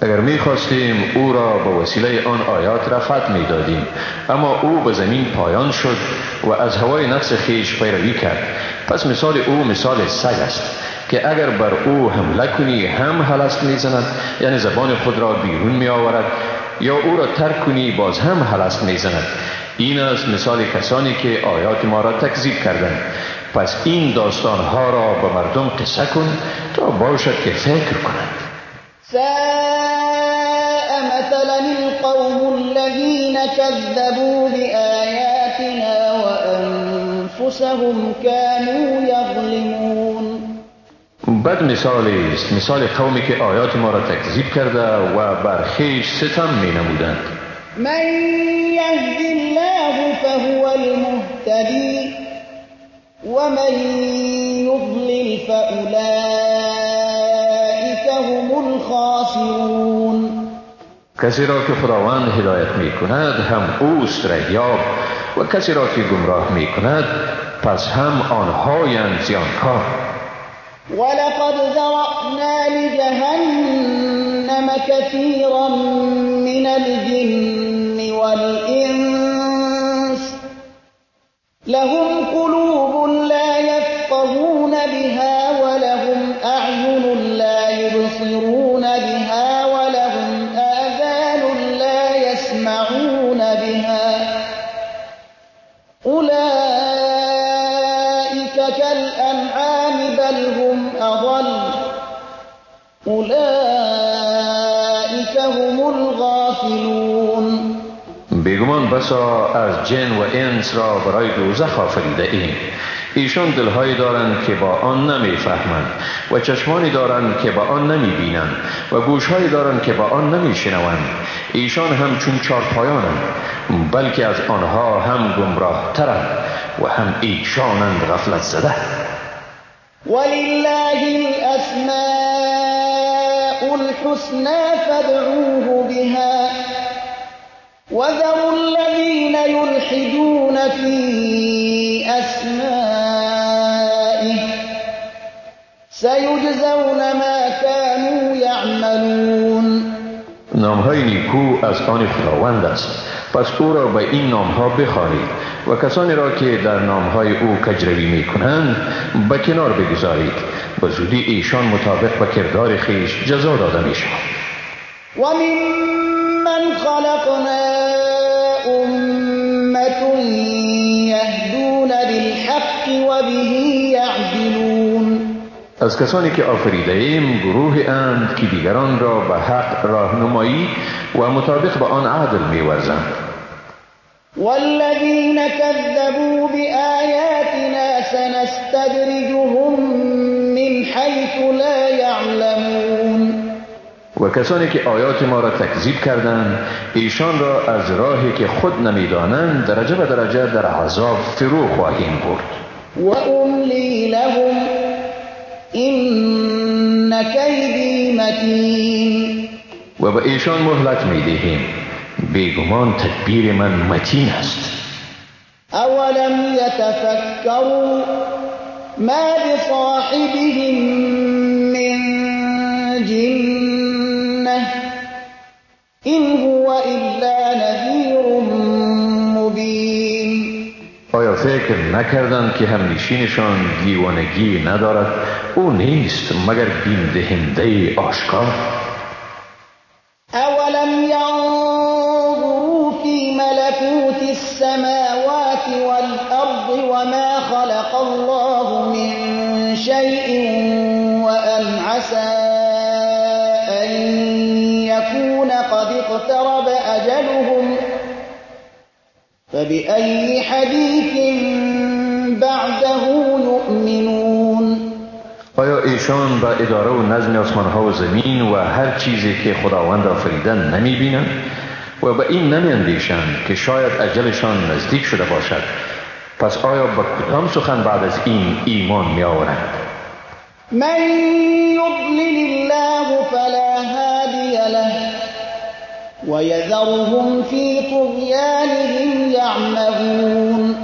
اگر می خواستیم او را به وسیله آن آیات رفت می دادیم اما او به زمین پایان شد و از هوای نفس خیش پیروی کرد. پس مثال او مثال سگ است که اگر بر او حمله کنی هم هلست می زند یعنی زبان خود را بیرون می آورد یا او را ترک کنی باز هم هلست می زند این است مثال کسانی که آیات ما را تکذیب کردند. پس این داستان ها را به مردم قصه کن تا باشد که فکر کنند. ساء مثلا القوم الذين كذبوا بآياتنا وأنفسهم كانوا يظلمون. بد مثالی است. مثال قومی که آیات ما را تکذیب کرده و بر خیش ستم می نمودند من يهد الله فهو المهتدي ومن يضلل فأولئك هم الخاسرون. کسی را که خداوند هدایت می کند هم اوست رهیاب و کسی را که گمراه می کند پس هم آنهایند زیانکار. ولقد ذرأنا لجهنم كثيرا من الجن والإنس. لهم قلوب لا يفقهون بها ولهم أعين بها. أولئك كالأنعام بل هم أضل. أولئك هم الغافلون. بیگمان بسا از جن و انس را برای دوزخ آفریده ایشان دلهایی دارند که با آن نمی‌فهمند و چشمانی دارند که با آن نمی‌بینند و گوشهایی دارند که با آن نمیشنوند. ایشان هم چون چارپایانند بلکه از آنها هم گمراه ترند و هم ایشانند غفلت زده. ولله الأسماء الحسنى فادعوه بها. وذروا الذين يلحدون في أسمائه سيجزون ما كانوا يعملون. نامهای نیکو از آن خداوند است. پس او را به این نامها بخوانید و کسانی را که در نامهای او کجروی می کنند به کنار بگذارید. به زودی ایشان مطابق به کردار خیش جزا داده می شود و من خلقنا امت یهدون بالحق و به یعدلون از کسانی که آفریده ایم گروه اند که دیگران را به حق راهنمایی و مطابق به آن عدل میورزند. والذين كذبوا بآياتنا سنستدرجهم من حيث لا يعلمون و کسانی که آیات ما را تکذیب کردند ایشان را از راهی که خود نمی‌دانند درجه به درجه در عذاب فرو خواهیم برد. و املی لهم این کیدی متین. و به ایشان مهلت می‌دهیم. بیگمان تدبیر من متین است. اولم یتفکروا ما بصاحبهم من جنه این هو الا نذیر مبین آیا فکر نکردند که همنشینشان دیوانگی ندارد؟ او نیست مگر بین دهنده آشکار؟ اولم فبأي حديث بعده يؤمنون؟ آیا ایشان به اداره و نظم آسمان ها و زمین و هر چیزی که خداوند آفریدن نمی بینند و به این نمی اندیشند که شاید اجلشان نزدیک شده باشد پس آیا به کدام سخن بعد از این ایمان می آورند من یضلل الله فلا ويذرهم في طغيانهم يعمهون.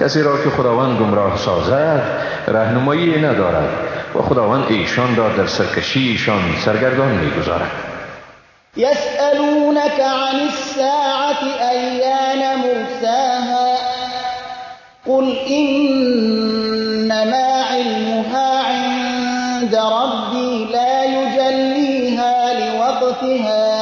کسی را که خداوند گمراه سازد رهنمایی ندارد و خداوند ایشان را در سرکشی ایشان سرگردان میگذارد. یسألونك عن الساعة ایان مرساها قل انما علمها عند ربي لا يجليها لوقتها.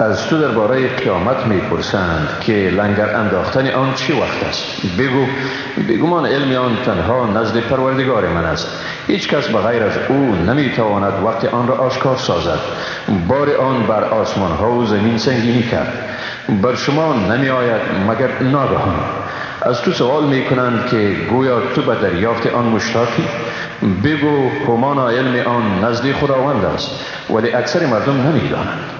از تو درباره قیامت می‌پرسند که لنگر انداختن آن چی وقت است؟ بگو بگمان علم آن تنها نزد پروردگار من است. هیچ کس به غیر از او نمی‌تواند وقت آن را آشکار سازد. بار آن بر آسمان ها و زمین سنگینی کرد. بر شما نمی آید مگر ناگهان. از تو سوال می کنند که گویا تو به دریافت آن مشتاقی؟ بگو همانا علم آن نزد خداوند است ولی اکثر مردم نمی دانند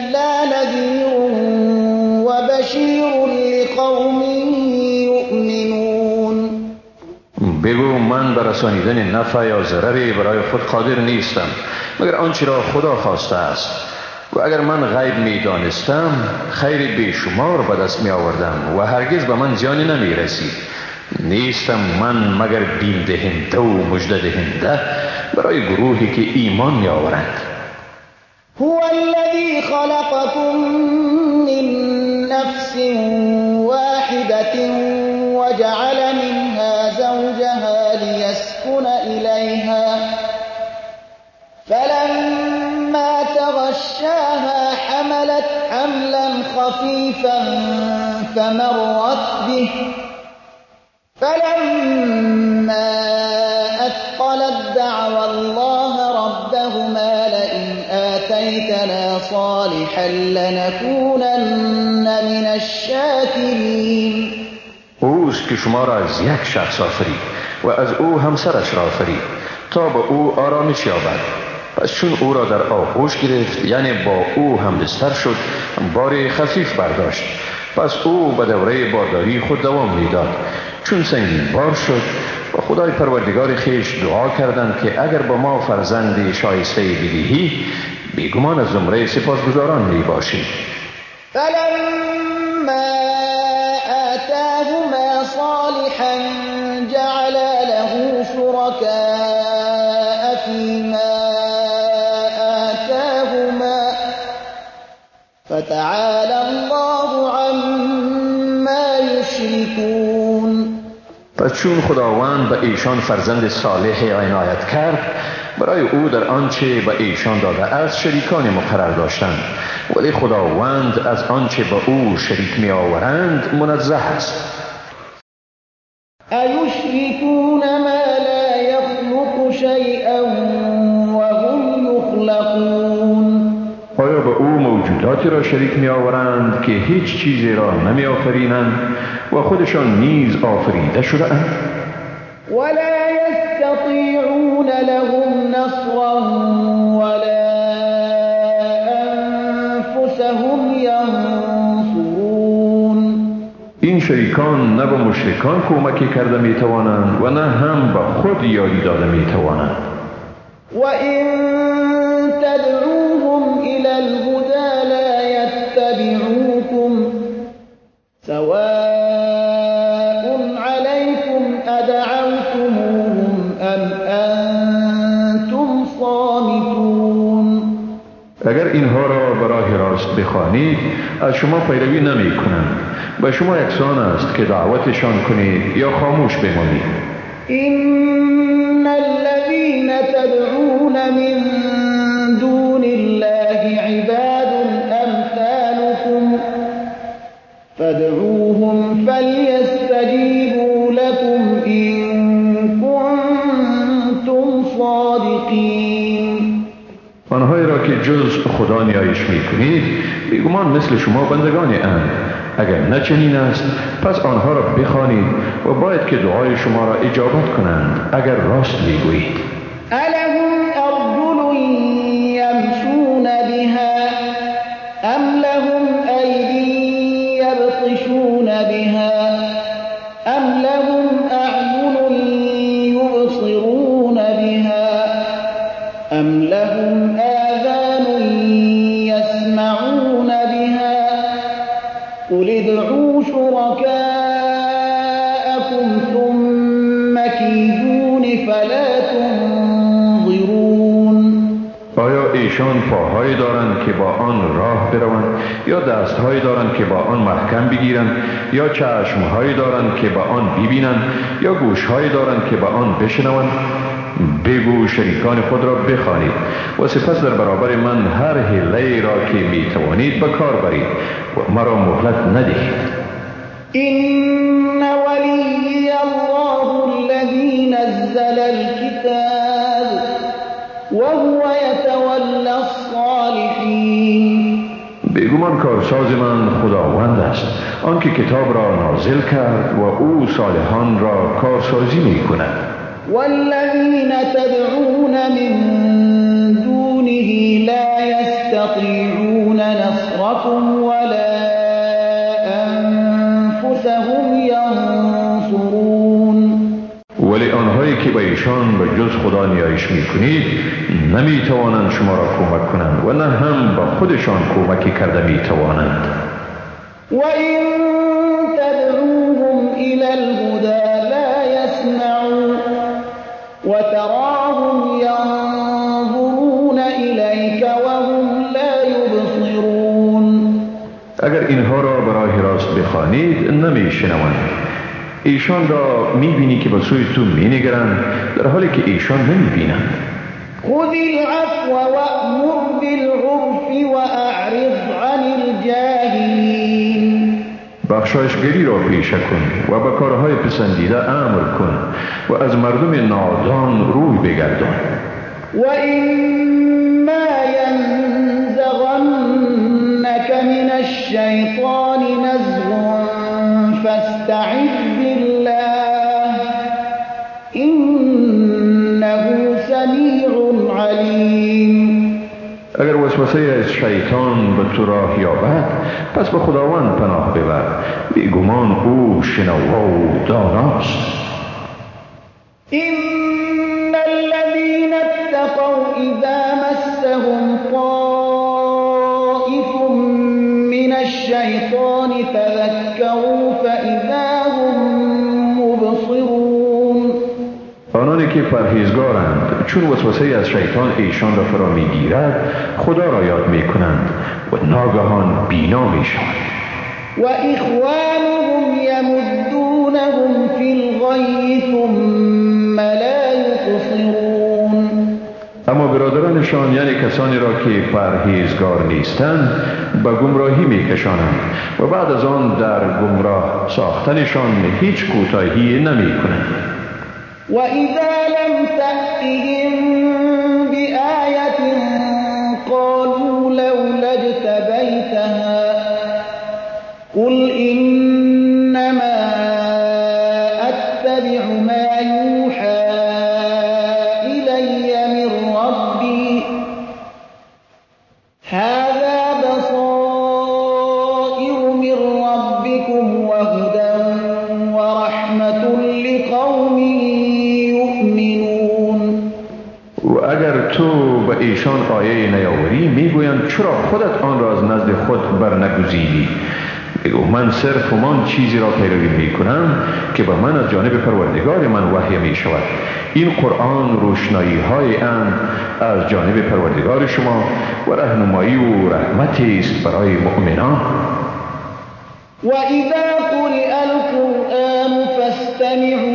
لقوم رسانیدن نفع یا ضرری برای خود قادر نیستم. مگر آنچه را خدا خواسته است؟ و اگر من غیب می دانستم خیر بیشمار به دست می آوردم و هرگز به من زیانی نمی رسید نیستم من مگر بیم دهنده و مجده دهنده برای گروهی که ایمان می آورند هو الذي خلقكم من نفس واحدة خفيفا فمرت به. فلما أثقلت دعوى الله ربهما لئن آتيتنا صالحا لنكونن من الشاكرين. اوست که شما را از یک شخص آفرید و از أو همسرش را آفرید تا به أو آرامش یابد پس چون او را در آغوش گرفت یعنی با او هم بستر شد بار خفیف برداشت. پس او به دوره بارداری خود دوام می‌داد. چون سنگین بار شد و خدای پروردگار خیش دعا کردند که اگر با ما فرزند شایسته بدهی بیگمان از زمره سپاسگزاران می باشیم فلما آتاهما صالحا جعل پس چون خداوند به ایشان فرزند صالح عنایت کرد برای او در آنچه به ایشان داده از شریکان مقرر داشتند. ولی خداوند از آنچه به او شریک می آورند منزه است. أيشركون ما لا يخلق شيئا وهم يخلقون آیا به او موجوداتی را شریک می آورند که هیچ چیزی را نمی آفرینند و خودشان نیز آفریده شده اند. ولا يستطيعون لهم نصرا ولا أنفسهم ينصرون. این شریکان نه به مشرکان کمکی کرده می توانند و نه هم به خود یاری داده می توانند وإن تدعوهم إلى الهدى لا يتبعوكم سواء اگر اینها را به راه راست بخوانید از شما پیروی نمی کنند به شما یکسان است که دعوتشان کنید یا خاموش بمانید. إن الذين تدعون من دون الله عباد أمثالكم فادعوهم فليستجيبوا لكم إن كنتم صادقين. آنهایی را که جز خدا نیایش می کنید بیگمان مثل شما بندگانی اند اگر نه چنین است پس آنها را بخوانید و باید که دعای شما را اجابت کنند اگر راست می‌گویید. ایشان پاهایی دارند که با آن راه بروند یا دستهایی دارند که با آن محکم بگیرند یا چشمهایی دارند که با آن ببینند یا گوشهایی دارند که با آن بشنوند. بگو شریکان خود را بخوانید و سپس در برابر من هر حیله را که می توانید به کار برید و مرا مهلت ندهید. إن کارساز من خداوند است. آنکه کتاب را نازل کرد و او صالحان را کارسازی می کند والذين تدعون من دونه لا يستطيعون نصركم ولا به ایشان به جز خدا نیایش می کنید نمی توانند شما را کمک کنند و نه هم به خودشان کمکی کرده می توانند و این تدعوهم الى الهدى لا يسمعون و تراهم ينظرون الیک وهم لا يبصرون اگر اینها را برای راست بخوانید نمی شنوند ایشان را می‌بینی که به سوی تو مینگرند در حالی که ایشان نمی‌بینند. خذ العفو وأمر بالعرف وأعرض عن الجاهلین. بخشایشگری را پیشه کن و به کارهای پسندیده امر کن و از مردم نادان روی بگردان. و ما ینزغنك من الشیطان اگر وسوسه از شیطان به تو راه یابد پس به خداوند پناه ببر. بیگمان او شنوا و داناست. این الذين اتقوا اذا مسهم طائف من الشیطان تذكروا فاذا هم مبصرون آنانی که پرهیزگارند چون وسوسه از شیطان ایشان را فرا می‌گیرد خدا را یاد می کنند و ناگهان بینا می شوند و اخوانهم یمدونهم فی الغی ثم لا یقصرون اما برادرانشان یعنی کسانی را که پرهیزگار نیستند به گمراهی میکشانند و بعد از آن در گمراه ساختنشان هیچ کوتاهی نمی کنند وإذا لم تأتهم بآية خود بر نگزیدی بگو من صرف من چیزی را پیروی می کنم که به من از جانب پروردگار من وحی می شود این قرآن روشنایی های اند از جانب پروردگار شما و رهنمایی و رحمتی است برای مؤمنان. و اذا قرئ القرآن فاستمعوا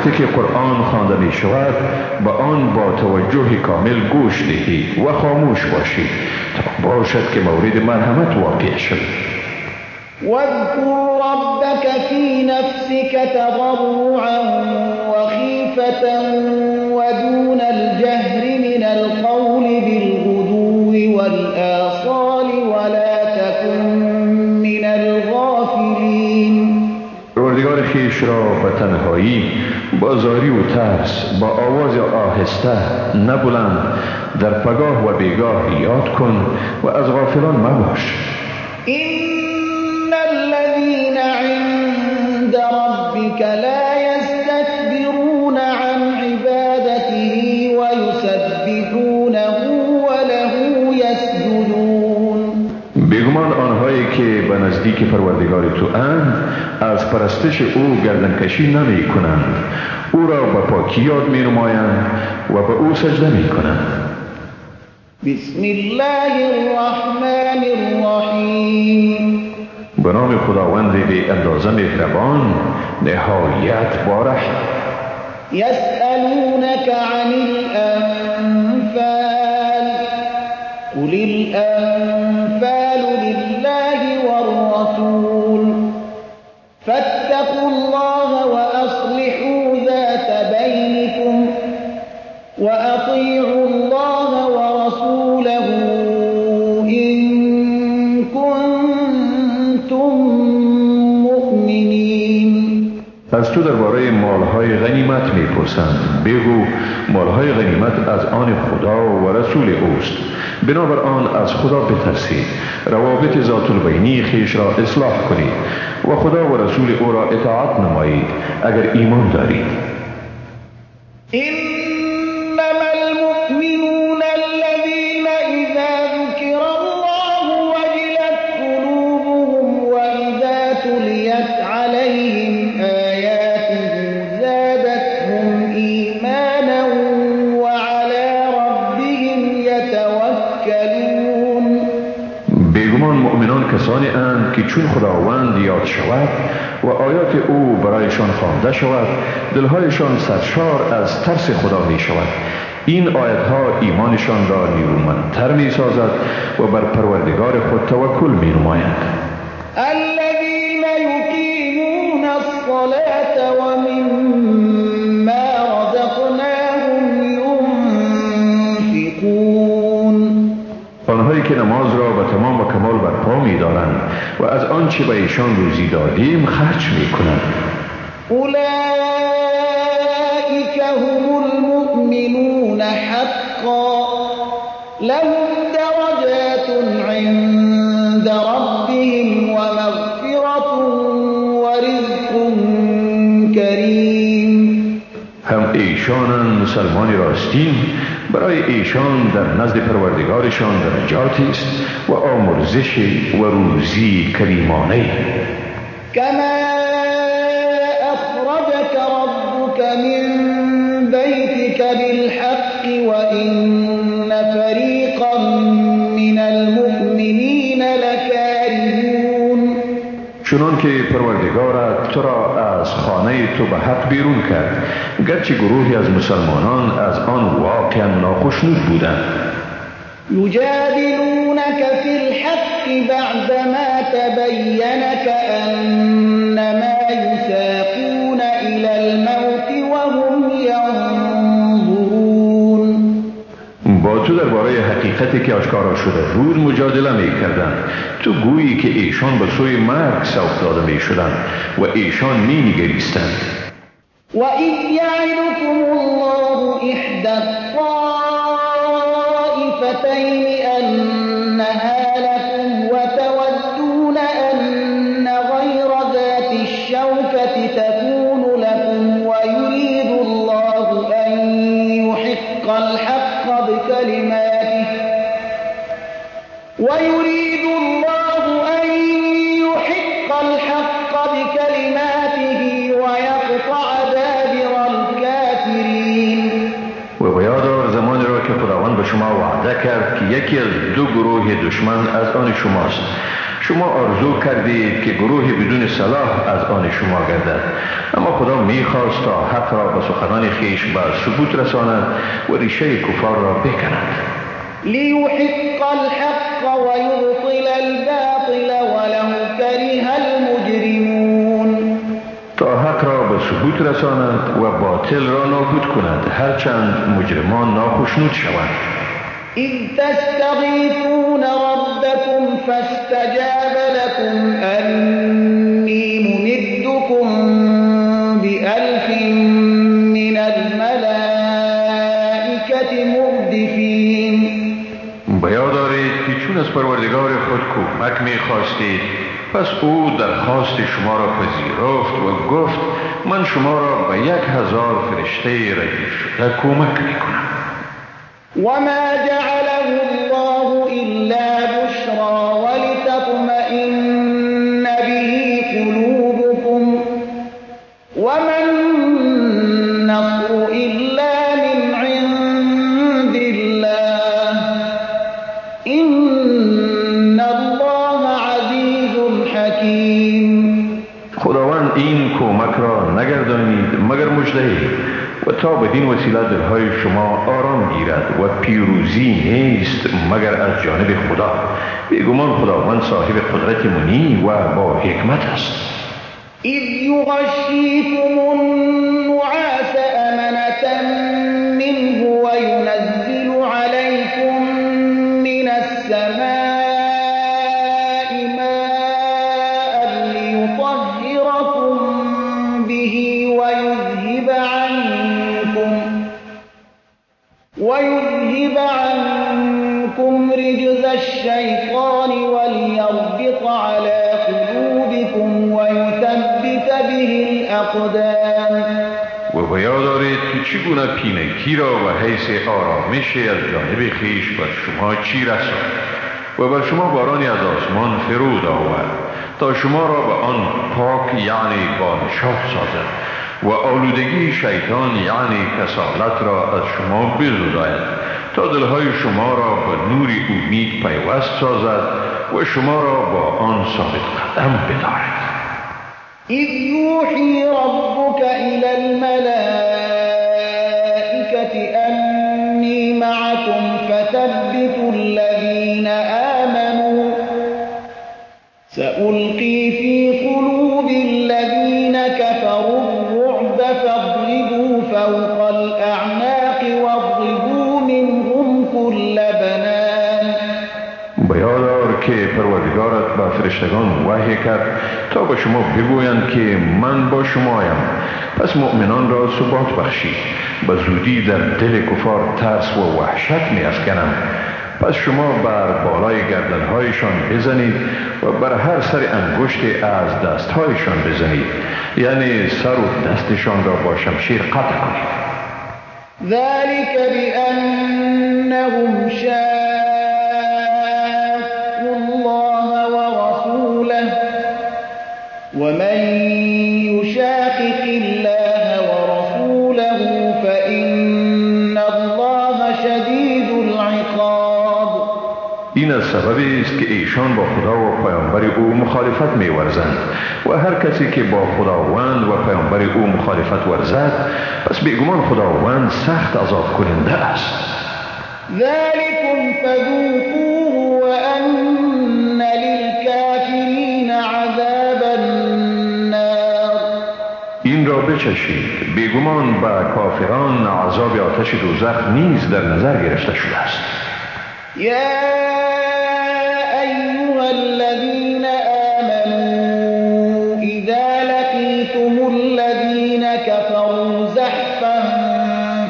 وقتی که قرآن خوانده می شود به آن با توجه کامل گوش دهید و خاموش باشید تا باشد که مورد مرحمت واقع شد واذكر ربك في نفسك تضرعا وخيفة ودون الجهر من القول بالغدو والآصال ولا تكن من الغافلين روزگار خیش را به تنهایی با زاری و ترس با آواز آهسته نبلند. در پگاه و بیگاه یاد کن و از غافلان مباش. این نزدیک پروردگار تو اند از پرستش او گردنکشی نمی کنند او را به پاکی یاد می نمایند و به او سجده می کنند بسم الله الرحمن الرحیم. به نام خداوند بی اندازه مهربان نهایت بارح یسألونك عن الانفال از تو درباره مالهای غنیمت می‌پرسند بگو مالهای غنیمت از آن خدا و رسول اوست. بنابر آن از خدا بترسید روابط ذات البینی خیش را اصلاح کنید و خدا و رسول او را اطاعت نمایید اگر ایمان دارید و آیات او برایشان خوانده شود. دلهایشان سرشار از ترس خدا می شود این آیت ها ایمانشان را نیرومندتر می سازد و بر پروردگار خود توکل می نماید الذين يقيمون الصلاة ومما رزقناهم ينفقون. آنهایی که نماز را به تمام و کمال برپا می دارند و از آنچه به ایشان روزی دادیم خرج می کنند اولئیک هم المؤمنون حقا. لهم درجات عند ربهم ومغفرة ورزق کریم. هم ایشانن مسلمان راستین برای ایشان در نزد پروردگارشان درجاتی است و آمرزش و روزی کریمانه. کما اخرجك ربك من بیتك بالحق و این فریقا من المؤمنین لکارهون. چنان که پروردگارت تو را از خانه تو به حق بیرون کرد گرچه گروهی از مسلمانان از آن واقعا ناخشنود بودند. یجادلونك فی الحق بعدما تبین كأنما یساقون الى الموت وهم ینظرون. با تو درباره حقیقتی که آشکارا شده بود مجادله می کردن. تو گویی که ایشان به سوی مرگ سوق داده می شدن و ایشان می نگریستند وإذ يعدكم الله إحدى الطائفتين أنها لكم یکی از دو گروه دشمن از آن شماست. شما آرزو کردید که گروه بدون صلاح از آن شما گردد. اما خدا می‌خواست تا حق را به سخنان خیش به ثبوت رساند و ریشه کفار را بکند. لیحق الحق و یبطل الباطل ولو کره المجرمون. تا حق را به ثبوت رساند و باطل را نابود کند. هرچند مجرمان ناخشنود شوند. إذ تستغيثون ربكم فاستجاب لكم أني ممدكم بألف من الملائكة مردفين بیادارید که چون از پروردگار خود کمک می خواستید پس او درخواست شما را پذیرفت و گفت من شما را به یک هزار فرشته ردیف شده کمک می کنم وما جعله الله إلا بشرى ولتطمئن به قلوبكم وما النصر إلا من عند الله إن الله عزيز حكيم خداوند این کمک را نگردانید مگر مجدهی و تا بدین وسیله دلهای شما آرام گیرد و پیروزی نیست مگر از جانب خدا. بیگمان خداوند صاحب قدرت منی و با حکمت است. اذ یغشیکم النعاس امنة منه چگونه پینکی را و حیث آرامش از جانب خیش بر شما چی رساند؟ و بر شما بارانی از آسمان فرود آورد تا شما را به آن پاک یعنی بانشاد سازد و آلودگی شیطان یعنی کسالت را از شما بزداید تا دلهای شما را به نور امید پیوست سازد و شما را با آن ثابت قدم بدارد. إذ يوحي ربك فرشتگان وحی کرد تا به شما بگویند که من با شمایم پس مؤمنان را ثبات بخشید. به زودی در دل کفار ترس و وحشت می افکنم پس شما بر بالای گردنهایشان بزنید و بر هر سر انگشت از دستهایشان بزنید. یعنی سر و دستشان را با شمشیر قطع کنید. ذلك بأنهم شاقوا ومن يشاقق الله ورسوله فإن الله شديد العقاب این از سببی است که ایشان با خدا و پیامبر أو مخالفت می ورزند و هر کسی که با خداوند و پیامبر أو مخالفت ورزد پس بیگمان خداوند سخت عذاب کننده است. ذلكم فذوقوه بچشید. بیگمان به کافران عذاب آتش دوزخ نیز در نظر گرفته شده است. يا أيها الذين آمنوا إذا لقيتم الذين كفروا زحفا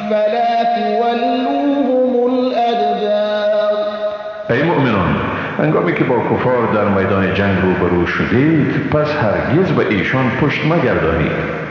فلا تولوهم الأدبار ای مؤمنان هنگامی که با کفار در میدان جنگ روبرو شدید پس هرگز به ایشان پشت مگردانید.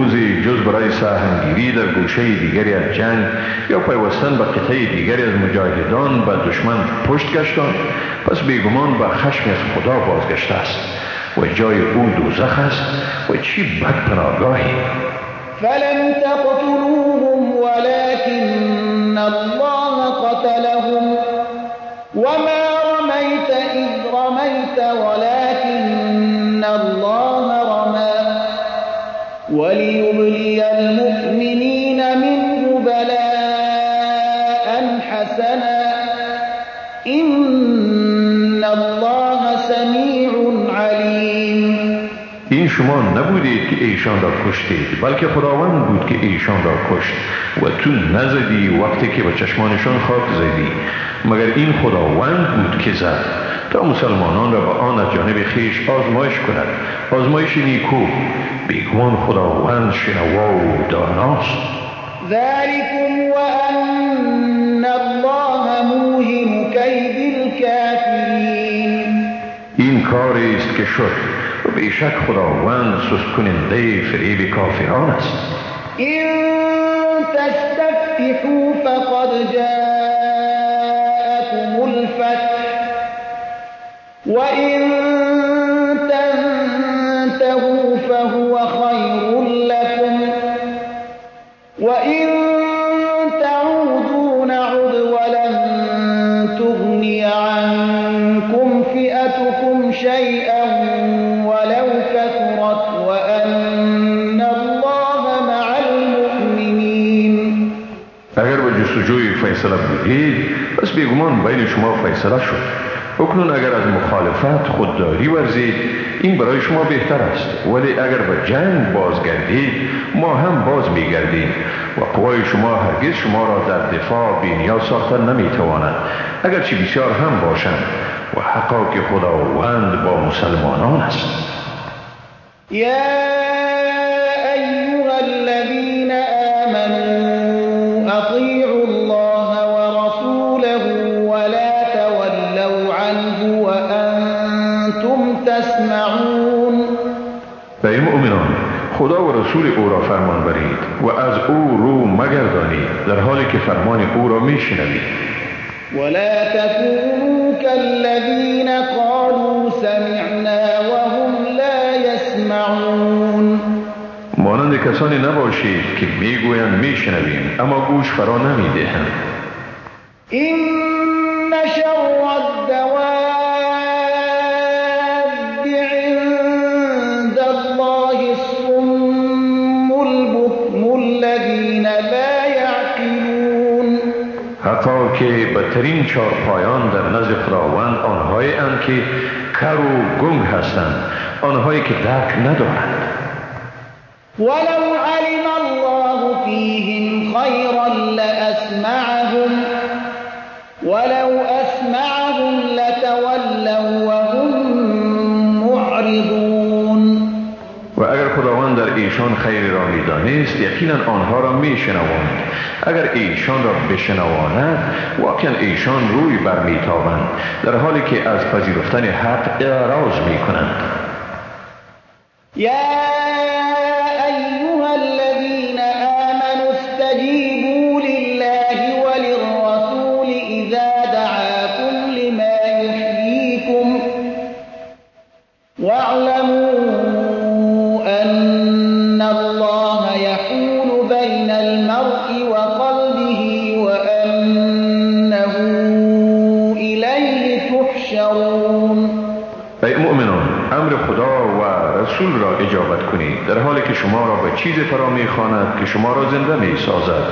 برای سهمگیری در گوشه دیگری از جنگ یا پیوستن به قطعه دیگری از مجاهدان به دشمن پشت گشتان پس بیگمان به خشم از خدا بازگشته است و جای او دوزخ است و چی بد پناهگاهی فلم تقتلوهم ایشان را کشتید بلکه خداوند بود که ایشان را کشت. و تو نزدی وقتی که به چشمانشان خاک زدی. مگر این خداوند بود که زد؟ تا مسلمانان را به آن از جانب خیش آزمایش کند. آزمایش نیکو. بیگمان خداوند شنوا و داناست. ذلكم وأن الله موهن كيد الكافرين. این کاری است که شد. و بیشک خداوند سست کننده فریب کافران است إن تستفتحوا فقد جاءكم بودید پس بیگمان بین شما فیصله شد. اکنون اگر از مخالفت خودداری ورزید این برای شما بهتر است. ولی اگر به جنگ بازگردید ما هم باز میگردیم و قوای شما هرگز شما را در دفاع بینیاز ساختن نمی‌تواند. اگرچه بسیار هم باشند و حقا که خداوند با مسلمانان است. یا خدا و رسول او را فرمان برید و از او رو مگردانید در حالی که فرمان او را میشنوید. ولا تكونوا كالذين قالوا سمعنا وهم لا يسمعون. مانند کسانی نباشید که می‌گویند میشنویم اما گوش فرا نمی‌دهند. این بدترین پایان در نزد خداوند آنهایی اند که کر و گنگ هستند آنهایی که درک ندارند. ولو علم الله فیهم خیرا لاسمعهم ولو اسمعهم لتولوا وهم معرضون. و اگر خداوند در ایشان خیر را می‌دانست یقینا آنها را میشنواند اگر ایشان را بشنواند واقعا ایشان روی برمیتابند در حالی که از پذیرفتن حق اعراض می‌کنند. یا در حالی که شما را به چیز فرا می‌خواند که شما را زنده می سازد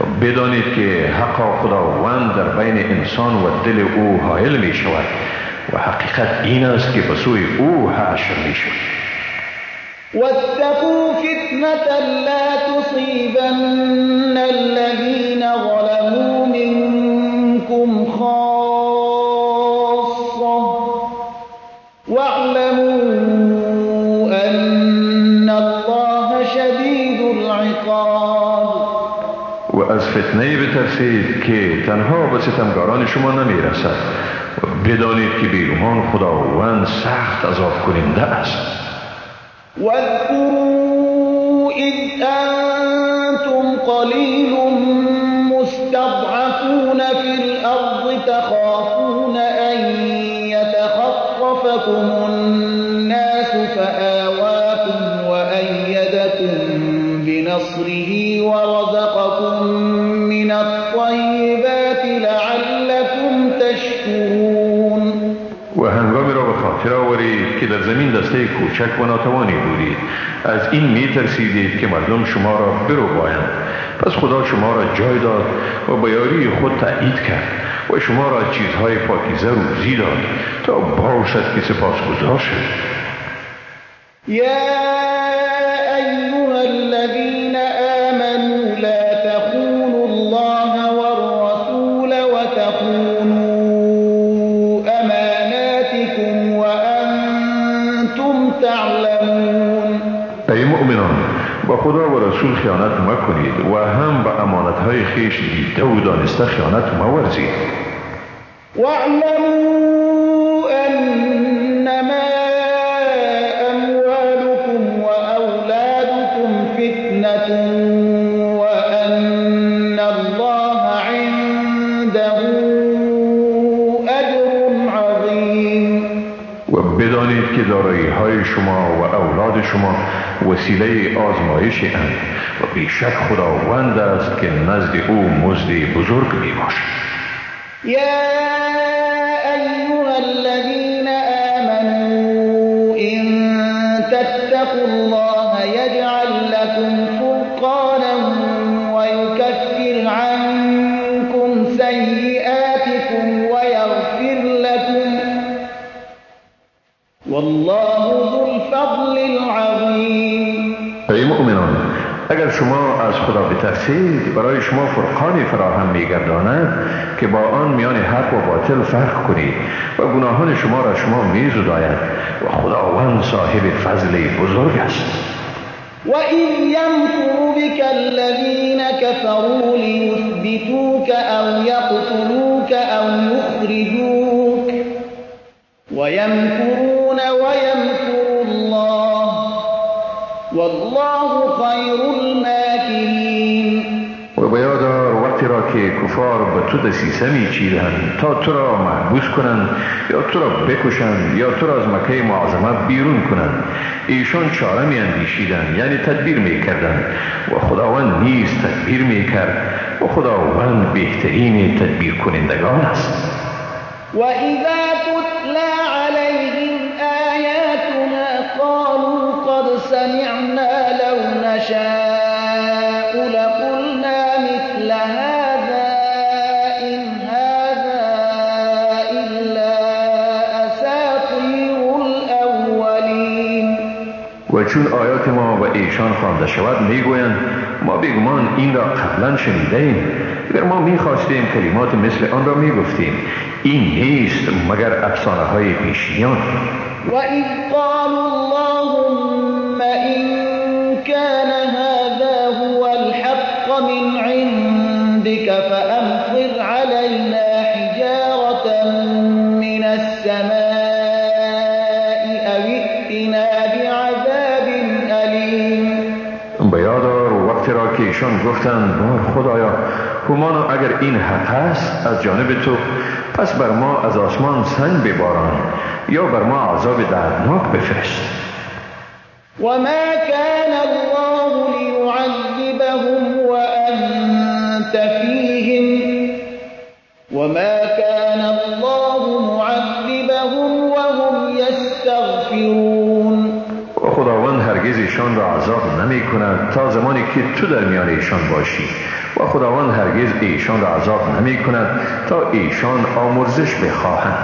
و بدانید که حقا خداوند در بین انسان و دل او حائل می شود و حقیقت این است که به سوی او حشر می شود واتقوا فتنة لا تصيبن الذين ظلموا منكم خاصة فتنه بترسید که تنها به ستمگاران شما نمی رسد و بدانید که بیگمان خداوند سخت عذاب کننده است. واذكروا إذ أنتم قلیل مستضعفون في الأرض تخافون أن يتخطفكم الناس فآواكم وأيدكم بنصره ورزقكم من الطيبات لعلكم تشكرون. و هنگامی را به خاطر آورید که در زمین دسته کوچک و ناتوانی بودید. از این می ترسیدید که مردم شما را برو باید پس خدا شما را جای داد و بیاری خود تأیید کرد و شما را چیزهای پاکیزه روزی داد تا باشد که سپاس گذار شد یا رسول خیانت مکنید و هم به امانتهای خیش دیده و دانسته خیانت مورزید و دارایی های شما و أولاد شما وسیله آزمایشی اند. و بیشک خداوند است که نزد أو مزدی بزرگ می باشد. یا ایوها الذین آمنوا این تتقوا الله یجعل لكم فرقانا و ويكفر عنكم و یغفر لكم. والله ذو الفضل شما از خدا بترسید برای شما فرقانی فراهم میگرداند که با آن میان حق و باطل فرق کنید و گناهان شما را شما میزداید و خداوند صاحب فضل بزرگ است. وإذ يمكر بك الذين كفروا ليثبتوك أو يقتلوك أو يخرجوك ويمكرون ويمكر الله والله خير الماكرين. و بیادار وقتی را که کفار به تو دسیسه می چیدند تا تو را محبوس کنند یا تو را بکشند یا تو را از مکه معظمه بیرون کنند ایشان چاره می اندیشیدند یعنی تدبیر می کردند و خداوند نیز تدبیر می کرد و خداوند بهترین تدبیر کنندگان است. وإذا تتلى عليهم آياتنا سمعنا لو نشاء لقلنا مثل هذا إن هذا إلا أساطير الأولين. و چون آیات ما و ایشان خوانده شود می‌گویند ما بیگمان این را قبلا شنیده ایم اگر ما می‌خواستیم کلمات مثل آن را می‌گفتیم؟ این نیست مگر افسانه های پیشینیان وإذ قالوا اللهم گفتند بار خدایا همانا اگر این حق است از جانب تو پس بر ما از آسمان سنگ بباران یا بر ما عذاب دردناک بفرست. وما كان ایشان را عذاب نمی کند تا زمانی که تو در میان ایشان باشی و خداوند هرگز ایشان را عذاب نمی کند تا ایشان آمرزش بخواهند.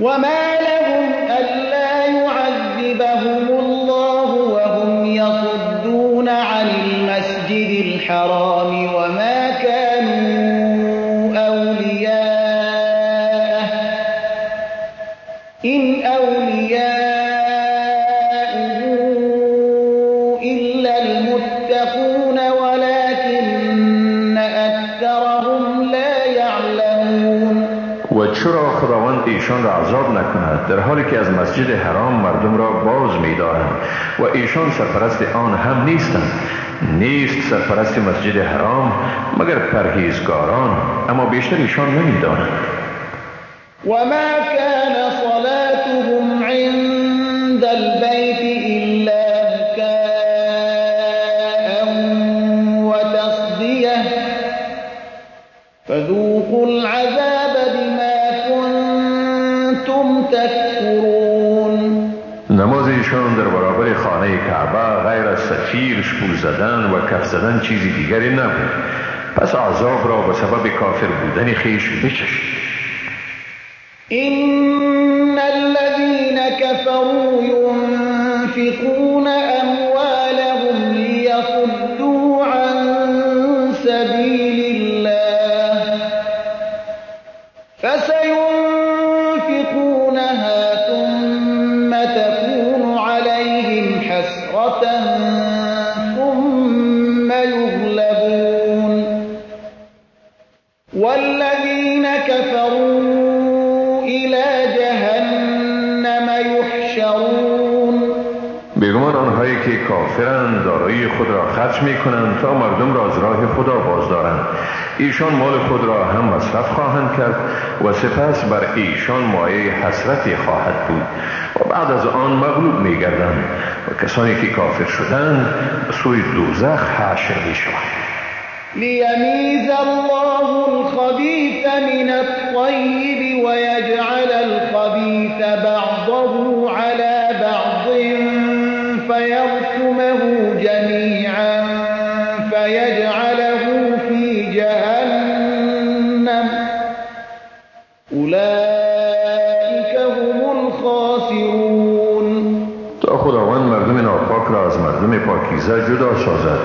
وما لهم ألا يعذبهم الله وهم يصدون عن المسجد الحرام. در حالی که از مسجد حرام مردم را باز می دارند و ایشان سرپرست آن هم نیستند. نیست سرپرست مسجد حرام مگر پرهیزگاران اما بیشتر ایشان نمی دانند وما كان شپول زدن و کف زدن چیزی دیگری نبود. پس عذاب را به سبب کافر بودن خیش بچشید إن کافرند دارایی خود را خرج می کنند تا مردم را از راه خدا باز دارند ایشان مال خود را هم مصرف خواهند کرد و سپس بر ایشان مایه حسرتی خواهد بود. و بعد از آن مغلوب می گردند و کسانی که کافر شدند سوی دوزخ حشر می شوند ليميز الله الخبيث من الطيب ويجعل الخبيث بعضه على جميعا فيجعله في جهنم. أولئك هم الخاسرون. تا خداوند مردم ناپاک را از مردم پاکیزه جدا سازد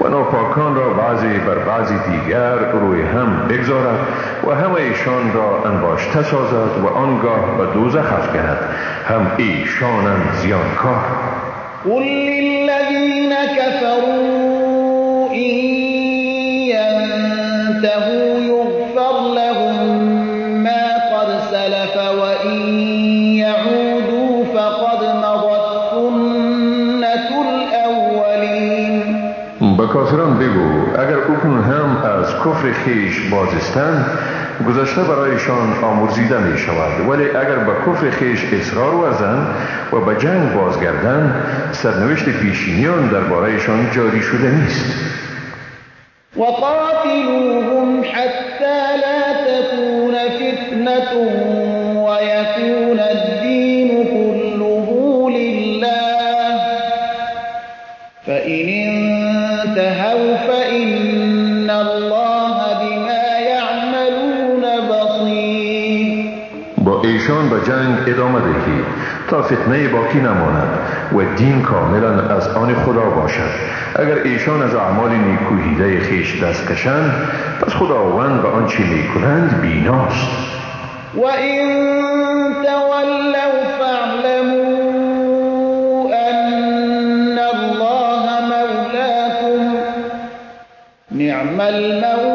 و ناپاکان را بعضی بر بعضی دیگر روی هم بگذارد و همه ایشان را انباشته سازد و آنگاه به دوزخ افکند. هم ایشانند زیانکار. قل کفر خیش بازستند گذشته برایشان آمرزیده می شود. ولی اگر به کفر خیش اصرار ورزند و به جنگ بازگردند سرنوشت پیشینیان دربارهشان جاری شده نیست. وقاتلوهم حتى لا تكون فتنة فتنه باقی نماند و دین کاملا از آن خدا باشد. اگر ایشان از اعمال نیکوهیده خیش دست کشند پس خداوند به آنچه می‌کنند بیناست. وإن تولوا فاعلموا أن الله مولاكم نعم المولى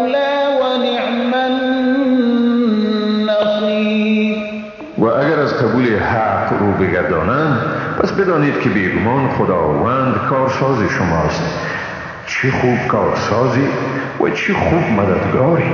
پس بدانید که بیگمان خداوند کارساز شماست. چه خوب کارسازی و چه خوب مددگاری.